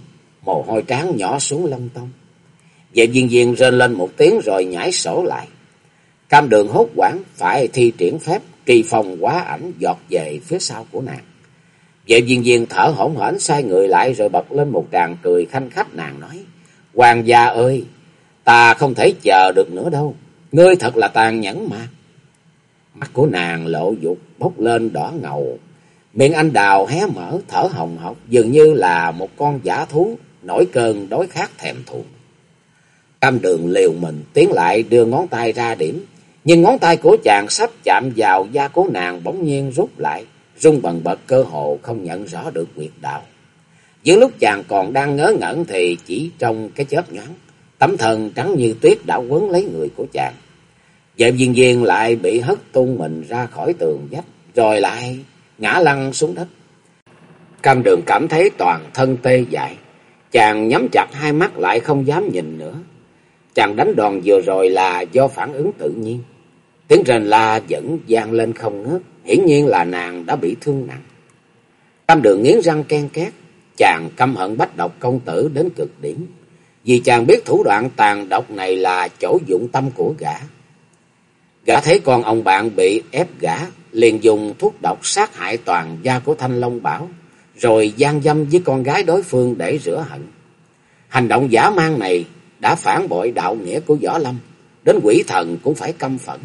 Mồ hôi trán nhỏ xuống lông tông. Vậy viên viên rên lên một tiếng rồi nhảy sổ lại. Cam đường hốt quảng phải thi triển phép kỳ phòng quá ảnh giọt về phía sau của nàng. Vậy viên viên thở hổn hển xoay người lại rồi bật lên một tràng cười khanh khách nàng nói. Hoàng gia ơi, Ta không thể chờ được nữa đâu. Ngươi thật là tàn nhẫn mà. Mắt của nàng lộ dục bốc lên đỏ ngầu. Miệng anh đào hé mở thở hồng hộc dường như là một con giả thú nổi cơn đói khát thèm thuồng. Cam đường liều mình tiến lại đưa ngón tay ra điểm. Nhưng ngón tay của chàng sắp chạm vào da của nàng bỗng nhiên rút lại. Rung bần bật cơ hồ không nhận rõ được quyệt đạo. Giữa lúc chàng còn đang ngớ ngẩn thì chỉ trong cái chớp nhoáng Tấm thần trắng như tuyết đã quấn lấy người của chàng. Vệ viên viên lại bị hất tung mình ra khỏi tường vách, rồi lại ngã lăn xuống đất. Cam đường cảm thấy toàn thân tê dại. Chàng nhắm chặt hai mắt lại không dám nhìn nữa. Chàng đánh đòn vừa rồi là do phản ứng tự nhiên. Tiếng rền la vẫn vang lên không ngớt. Hiển nhiên là nàng đã bị thương nặng. Cam đường nghiến răng ken két. Chàng căm hận bách độc công tử đến cực điểm. Vì chàng biết thủ đoạn tàn độc này là chỗ dụng tâm của gã. Gã thấy con ông bạn bị ép gã, liền dùng thuốc độc sát hại toàn gia của Thanh Long Bảo, rồi gian dâm với con gái đối phương để rửa hận. Hành động giả mang này đã phản bội đạo nghĩa của Võ Lâm, đến quỷ thần cũng phải căm phẫn.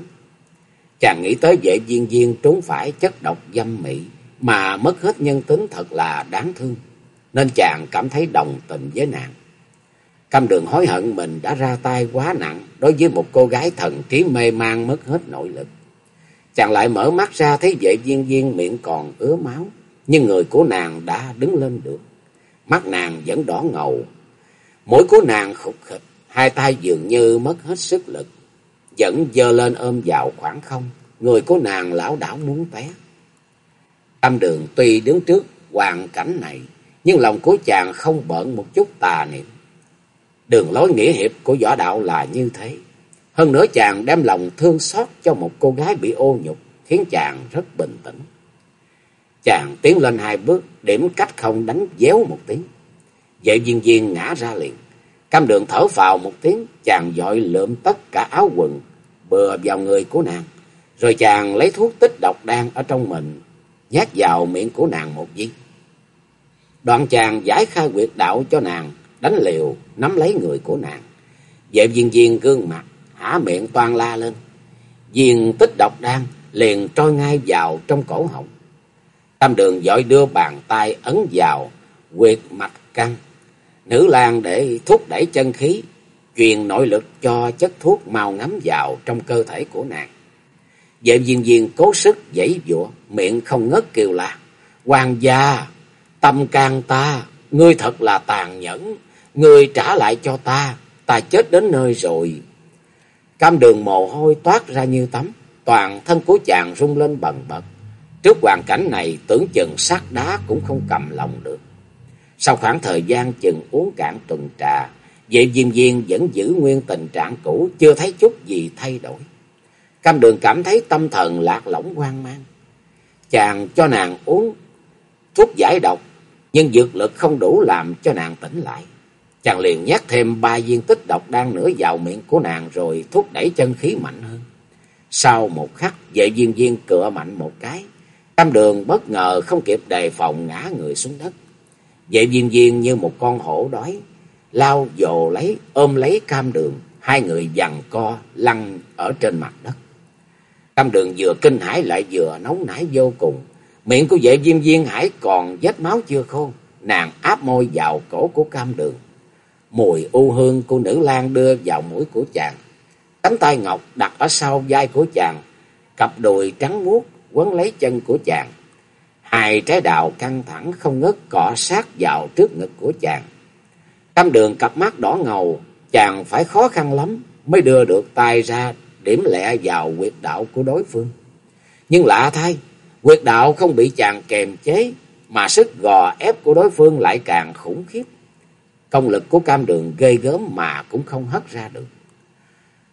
Chàng nghĩ tới vệ viên viên trốn phải chất độc dâm mị, mà mất hết nhân tính thật là đáng thương, nên chàng cảm thấy đồng tình với nàng. Cam đường hối hận mình đã ra tay quá nặng đối với một cô gái thần trí mê man mất hết nội lực. Chàng lại mở mắt ra thấy vệ viên viên miệng còn ứa máu, nhưng người của nàng đã đứng lên được. Mắt nàng vẫn đỏ ngầu, mũi của nàng khục khịch, hai tay dường như mất hết sức lực, vẫn dơ lên ôm vào khoảng không, người của nàng lão đảo muốn té. tam đường tuy đứng trước hoàn cảnh này, nhưng lòng của chàng không bận một chút tà niệm. Đường lối nghĩa hiệp của võ đạo là như thế. Hơn nữa chàng đem lòng thương xót cho một cô gái bị ô nhục, khiến chàng rất bình tĩnh. Chàng tiến lên hai bước, điểm cách không đánh déo một tiếng. Vệ viên viên ngã ra liền. Cam đường thở phào một tiếng, chàng dội lượm tất cả áo quần, bừa vào người của nàng. Rồi chàng lấy thuốc tích độc đan ở trong mình, nhát vào miệng của nàng một viên. Đoạn chàng giải khai quyệt đạo cho nàng, đánh liều, nắm lấy người của nàng. Vệ viên viên gương mặt, hả miệng toan la lên. Viên tích độc đan liền trôi ngay vào trong cổ họng. Tam đường dội đưa bàn tay ấn vào, quyệt mạch căng. Nữ lang để thúc đẩy chân khí, truyền nội lực cho chất thuốc mau ngắm vào trong cơ thể của nàng. Vệ viên viên cố sức dãy dụa, miệng không ngớt kêu la. Hoàng gia, tâm can ta, ngươi thật là tàn nhẫn. Người trả lại cho ta, ta chết đến nơi rồi. Cam đường mồ hôi toát ra như tắm, toàn thân của chàng rung lên bần bật. Trước hoàn cảnh này tưởng chừng sát đá cũng không cầm lòng được. Sau khoảng thời gian chừng uống cạn tuần trà, vệ diêm viên vẫn giữ nguyên tình trạng cũ, chưa thấy chút gì thay đổi. Cam đường cảm thấy tâm thần lạc lõng hoang mang. Chàng cho nàng uống thuốc giải độc, nhưng dược lực không đủ làm cho nàng tỉnh lại. Chàng liền nhét thêm ba viên tích độc đang nửa vào miệng của nàng rồi thúc đẩy chân khí mạnh hơn. Sau một khắc, vệ viên viên cựa mạnh một cái. Cam đường bất ngờ không kịp đề phòng ngã người xuống đất. Vệ viên viên như một con hổ đói, lao dồ lấy, ôm lấy cam đường, hai người giằng co lăn ở trên mặt đất. Cam đường vừa kinh hãi lại vừa nóng nảy vô cùng. Miệng của vệ viên viên hải còn vết máu chưa khô. Nàng áp môi vào cổ của cam đường. Mùi u hương của nữ lang đưa vào mũi của chàng. Cánh tay ngọc đặt ở sau vai của chàng. Cặp đùi trắng muốt quấn lấy chân của chàng. Hai trái đào căng thẳng không ngớt cọ sát vào trước ngực của chàng. Cam đường cặp mắt đỏ ngầu, chàng phải khó khăn lắm mới đưa được tay ra điểm lẹ vào quyệt đạo của đối phương. Nhưng lạ thay, quyệt đạo không bị chàng kềm chế, mà sức gò ép của đối phương lại càng khủng khiếp. Công lực của cam đường ghê gớm mà cũng không hất ra được.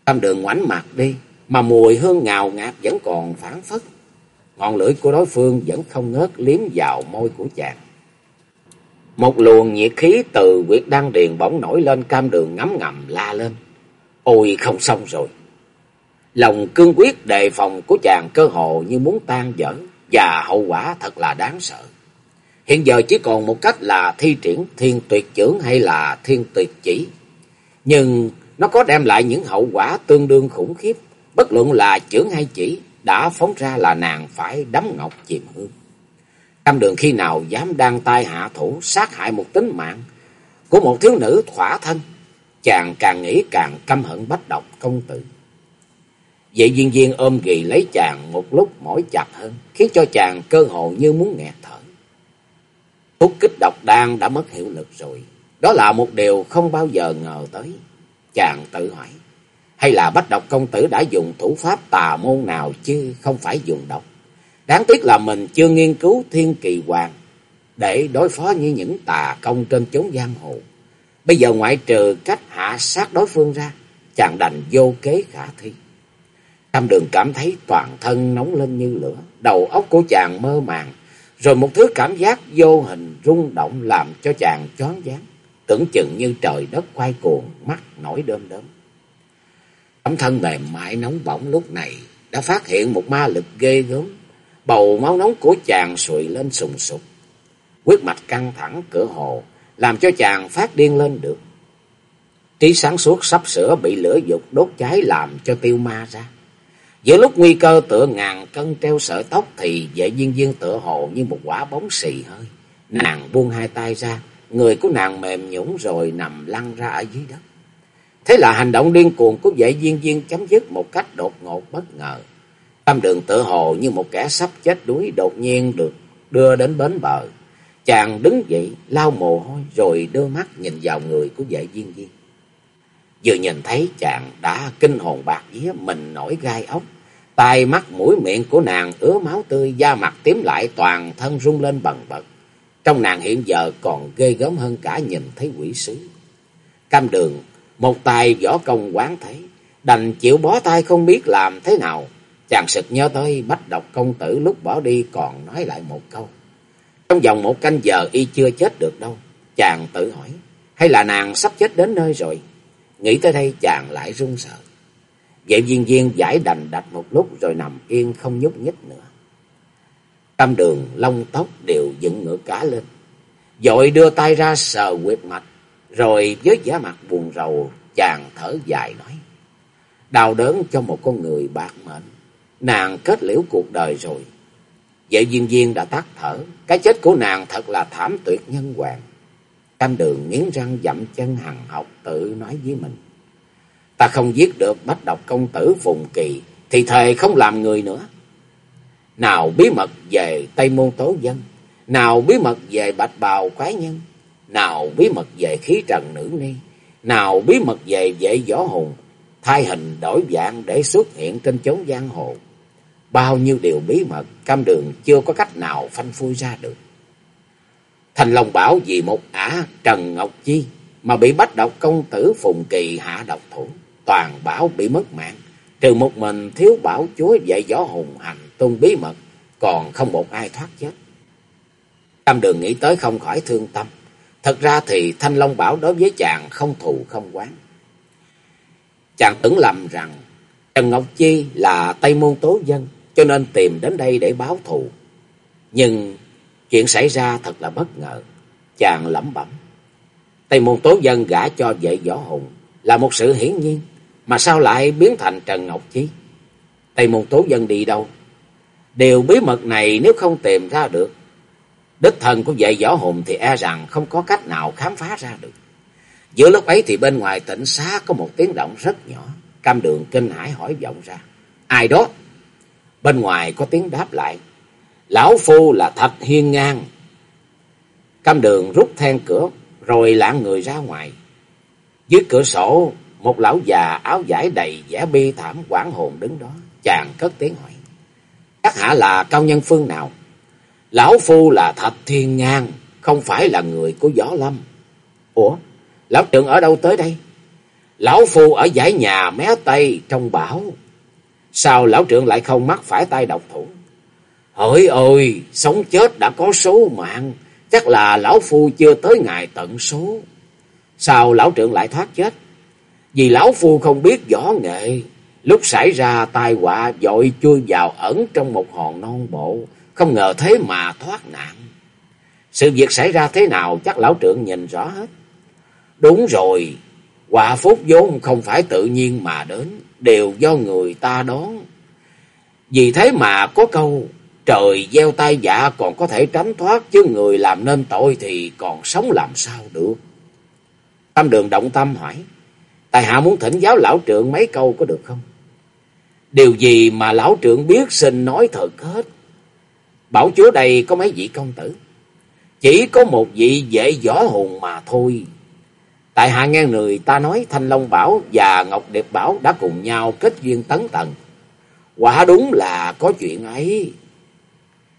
Cam đường ngoảnh mặt đi, mà mùi hương ngào ngạt vẫn còn phản phất. Ngọn lưỡi của đối phương vẫn không ngớt liếm vào môi của chàng. Một luồng nhiệt khí từ quyệt đăng điền bỗng nổi lên cam đường ngấm ngầm la lên. Ôi, không xong rồi. Lòng cương quyết đề phòng của chàng cơ hồ như muốn tan vỡ, và hậu quả thật là đáng sợ. Hiện giờ chỉ còn một cách là thi triển thiên tuyệt trưởng hay là thiên tuyệt chỉ. Nhưng nó có đem lại những hậu quả tương đương khủng khiếp. Bất luận là trưởng hay chỉ đã phóng ra là nàng phải đắm ngọc chìm hương. Cam đường khi nào dám đăng tay hạ thủ sát hại một tính mạng của một thiếu nữ thỏa thân. Chàng càng nghĩ càng căm hận bách độc công tử. Vậy viên viên ôm ghì lấy chàng một lúc mỏi chặt hơn, khiến cho chàng cơ hồ như muốn nghẹt thở. Thuốc kích độc đan đã mất hiệu lực rồi. Đó là một điều không bao giờ ngờ tới. Chàng tự hỏi, hay là bách độc công tử đã dùng thủ pháp tà môn nào chứ không phải dùng độc. Đáng tiếc là mình chưa nghiên cứu thiên kỳ hoàng để đối phó như những tà công trên chốn giang hồ. Bây giờ ngoại trừ cách hạ sát đối phương ra, chàng đành vô kế khả thi. Tam đường cảm thấy toàn thân nóng lên như lửa, đầu óc của chàng mơ màng, rồi một thứ cảm giác vô hình rung động làm cho chàng choáng váng, tưởng chừng như trời đất quay cuồng, mắt nổi đơm đớm. Tấm thân mềm mại nóng bỏng lúc này đã phát hiện một ma lực ghê gớm, bầu máu nóng của chàng sụi lên sùng sục. Quyết mạch căng thẳng cửa hồ, làm cho chàng phát điên lên được. Trí sáng suốt sắp sửa bị lửa dục đốt cháy làm cho tiêu ma ra. Giữa lúc nguy cơ tựa ngàn cân treo sợi tóc thì vệ viên viên tựa hồ như một quả bóng xì hơi. Nàng buông hai tay ra, người của nàng mềm nhũng rồi nằm lăn ra ở dưới đất. Thế là hành động điên cuồng của vệ viên viên chấm dứt một cách đột ngột bất ngờ. Tâm đường tự hồ như một kẻ sắp chết đuối đột nhiên được đưa đến bến bờ. Chàng đứng dậy, lau mồ hôi rồi đưa mắt nhìn vào người của vệ viên viên. Vừa nhìn thấy chàng đã kinh hồn bạc vía mình nổi gai ốc. Tai mắt mũi miệng của nàng ứa máu tươi, da mặt tím lại toàn thân rung lên bần bật. Trong nàng hiện giờ còn ghê gớm hơn cả nhìn thấy quỷ sứ. Cam đường, một tay võ công quán thấy, đành chịu bó tay không biết làm thế nào. Chàng sực nhớ tới bách độc công tử lúc bỏ đi còn nói lại một câu. Trong vòng một canh giờ y chưa chết được đâu. Chàng tự hỏi, hay là nàng sắp chết đến nơi rồi? Nghĩ tới đây chàng lại run sợ. Vệ viên viên giải đành đạch một lúc rồi nằm yên không nhúc nhích nữa. Tâm đường, lông tóc đều dựng ngửa cả lên. Dội đưa tay ra sờ quyệt mạch. Rồi với vẻ mặt buồn rầu, chàng thở dài nói. Đau đớn cho một con người bạc mệnh. Nàng kết liễu cuộc đời rồi. Vệ viên viên đã tắt thở. Cái chết của nàng thật là thảm tuyệt nhân hoàng. Cam đường nghiến răng dậm chân hằng học tự nói với mình. Ta không giết được bách độc công tử Phùng Kỳ thì thề không làm người nữa. Nào bí mật về Tây Môn Tố Dân, nào bí mật về Bạch Bào Quái Nhân, nào bí mật về khí trần nữ ni, nào bí mật về vệ võ hùng, thay hình đổi dạng để xuất hiện trên chốn giang hồ. Bao nhiêu điều bí mật, cam đường chưa có cách nào phanh phui ra được. Thành Long Bảo vì một ả Trần Ngọc Chi mà bị bắt độc công tử Phùng Kỳ hạ độc thủ. Toàn bảo bị mất mạng. Trừ một mình thiếu bảo chúa dạy võ hùng hành tung bí mật. Còn không một ai thoát chết. Tam đường nghĩ tới không khỏi thương tâm. Thật ra thì Thanh Long Bảo đối với chàng không thù, không quán. Chàng tưởng lầm rằng Trần Ngọc Chi là Tây Môn Tố Dân, cho nên tìm đến đây để báo thù. Nhưng chuyện xảy ra thật là bất ngờ. Chàng lẩm bẩm. Tây Môn Tố Dân gả cho vệ võ hùng là một sự hiển nhiên. Mà sao lại biến thành Trần Ngọc Chi? Tây Môn Tố Dân đi đâu? Điều bí mật này nếu không tìm ra được Đích thần của vệ võ hùng thì e rằng không có cách nào khám phá ra được. Giữa lúc ấy thì bên ngoài tỉnh xá có một tiếng động rất nhỏ. Cam đường kinh hải hỏi vọng ra. Ai đó? Bên ngoài có tiếng đáp lại. Lão Phu là Thạch Hiên Ngang. Cam đường rút then cửa, rồi lạng người ra ngoài. Dưới cửa sổ, một lão già áo vải đầy vẻ bi thảm quảng hồn đứng đó. Chàng cất tiếng hỏi. Các hạ là cao nhân phương nào? Lão Phu là Thạch Thiên Ngang, không phải là người của Võ Lâm. Ủa, lão trượng ở đâu tới đây? Lão Phu ở giải nhà mé Tây trong bảo. Sao lão trượng lại không mắc phải tay độc thủ? Hỡi ơi, sống chết đã có số mạng, chắc là lão Phu chưa tới ngày tận số. Sao lão trượng lại thoát chết? Vì lão Phu không biết võ nghệ, lúc xảy ra tai họa dội chui vào ẩn trong một hòn non bộ, không ngờ thế mà thoát nạn. Sự việc xảy ra thế nào chắc lão trưởng nhìn rõ hết. Đúng rồi, quả phúc vốn không phải tự nhiên mà đến, đều do người ta đón. Vì thế mà có câu, trời gieo tai dạ còn có thể tránh thoát, chứ người làm nên tội thì còn sống làm sao được. Tâm đường động tâm hỏi, tài hạ muốn thỉnh giáo lão trưởng mấy câu có được không? Điều gì mà lão trưởng biết xin nói thật hết. Bảo chúa đây có mấy vị công tử. Chỉ có một vị dễ võ hồn mà thôi. Tại hạ nghe người ta nói Thanh Long Bảo và Ngọc Điệp Bảo đã cùng nhau kết duyên tấn tầng. Quả đúng là có chuyện ấy.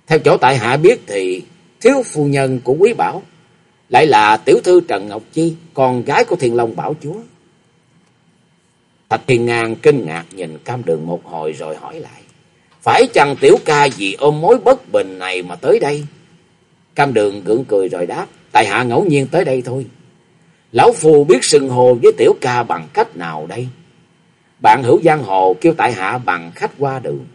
Theo chỗ tại hạ biết thì thiếu phu nhân của quý bảo lại là tiểu thư Trần Ngọc Chi, con gái của Thiên Long Bảo chúa. Thạch Thiên Ngang kinh ngạc nhìn cam đường một hồi rồi hỏi lại. Phải chăng tiểu ca vì ôm mối bất bình này mà tới đây? Cam đường gượng cười rồi đáp. Tại hạ ngẫu nhiên tới đây thôi. Lão Phu biết sừng hồ với tiểu ca bằng cách nào đây? Bạn hữu giang hồ kêu tại hạ bằng khách qua đường.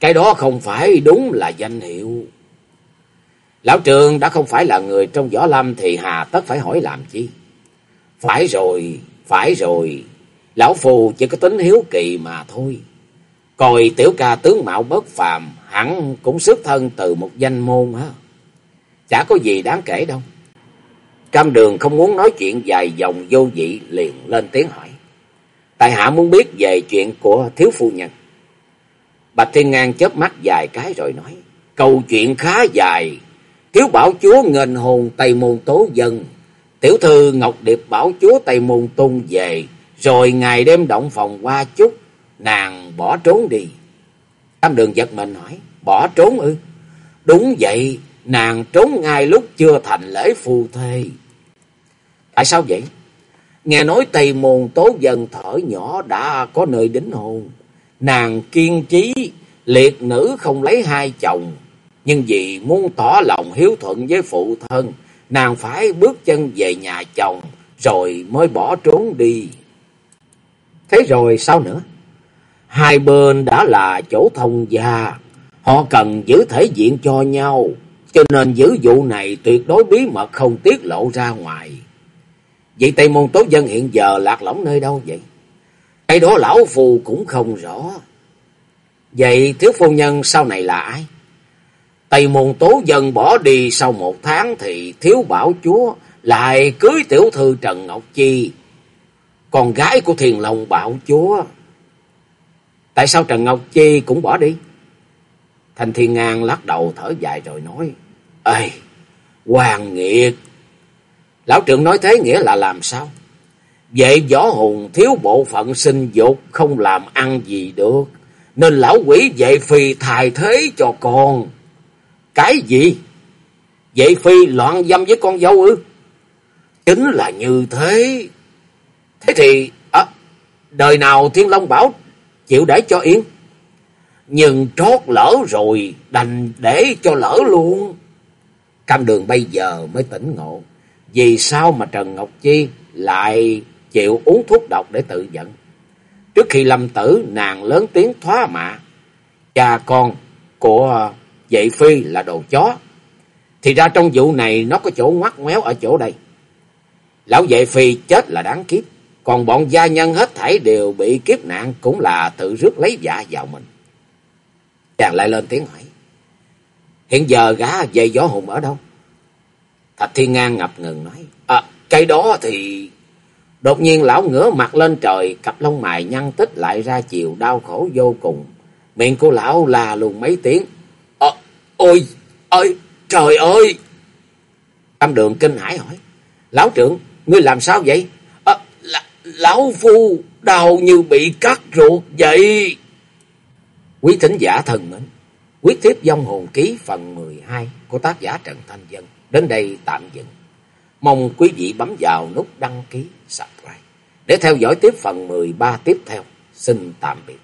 Cái đó không phải đúng là danh hiệu. Lão Trường đã không phải là người trong võ lâm thì hà tất phải hỏi làm chi. Phải rồi, phải rồi. Lão phù chỉ có tính hiếu kỳ mà thôi. Coi tiểu ca tướng mạo bất phàm, hẳn cũng xuất thân từ một danh môn á, Chả có gì đáng kể đâu. Cam đường không muốn nói chuyện dài dòng vô vị liền lên tiếng hỏi. Tại hạ muốn biết về chuyện của thiếu phu nhân. Bạch Thiên Ngang chớp mắt dài cái rồi nói. Câu chuyện khá dài. Thiếu bảo chúa nghênh hồn Tây Môn Tố Dân. Tiểu thư Ngọc Điệp bảo chúa Tây Môn Tung về. Rồi ngày đêm động phòng qua chút nàng bỏ trốn đi. Tam đường giật mình hỏi, bỏ trốn ư? Đúng vậy, nàng trốn ngay lúc chưa thành lễ phù thê. Tại sao vậy? Nghe nói Tây Môn Tố Dân thở nhỏ đã có nơi đính hôn. Nàng kiên trí, liệt nữ không lấy hai chồng. Nhưng vì muốn tỏ lòng hiếu thuận với phụ thân, nàng phải bước chân về nhà chồng, rồi mới bỏ trốn đi. Thế rồi sao nữa? Hai bên đã là chỗ thông gia, họ cần giữ thể diện cho nhau, cho nên giữ vụ này tuyệt đối bí mật không tiết lộ ra ngoài. Vậy Tây Môn Tố Dân hiện giờ lạc lõng nơi đâu vậy? Cái đó lão phù cũng không rõ. Vậy thiếu phu nhân sau này là ai? Tây Môn Tố Dân bỏ đi sau một tháng thì thiếu bảo chúa lại cưới tiểu thư Trần Ngọc Chi, con gái của thiền lòng bảo chúa. Tại sao Trần Ngọc Chi cũng bỏ đi? thành Thiên Ngang lắc đầu thở dài rồi nói. Ê, hoàng nghiệt. Lão trưởng nói thế nghĩa là làm sao? Vậy võ hùng thiếu bộ phận sinh dục không làm ăn gì được. Nên lão quỷ vậy phi thài thế cho con. Cái gì? Vậy Phi loạn dâm với con dâu ư? Chính là như thế. Thế thì, à, đời nào Thiên Long Bảo chịu để cho yên? Nhưng trót lỡ rồi, đành để cho lỡ luôn. Cam đường bây giờ mới tỉnh ngộ. Vì sao mà Trần Ngọc Chi lại chịu uống thuốc độc để tự giận? Trước khi lâm tử, nàng lớn tiếng thoá mạ. Cha con của dậy Phi là đồ chó. Thì ra trong vụ này nó có chỗ ngoắt ngoéo ở chỗ đây. Lão dậy Phi chết là đáng kiếp. Còn bọn gia nhân hết thảy đều bị kiếp nạn cũng là tự rước lấy dạ vào mình. Chàng lại lên tiếng hỏi. Hiện giờ gã dây gió hùng ở đâu? Thạch Thiên Ngang ngập ngừng nói. À, cái đó thì... Đột nhiên lão ngửa mặt lên trời, cặp lông mày nhăn tích lại ra chiều đau khổ vô cùng. Miệng của lão là luôn mấy tiếng. À, ôi, ơi, trời ơi! Tam đường kinh hãi hỏi. Lão trưởng, ngươi làm sao vậy? Lão phu đau như bị cắt ruột vậy. Quý thính giả thần mến, quyết tiếp dông hồn ký phần 12 của tác giả Trần Thanh Dân đến đây tạm dừng. Mong quý vị bấm vào nút đăng ký, subscribe để theo dõi tiếp phần 13 tiếp theo. Xin tạm biệt.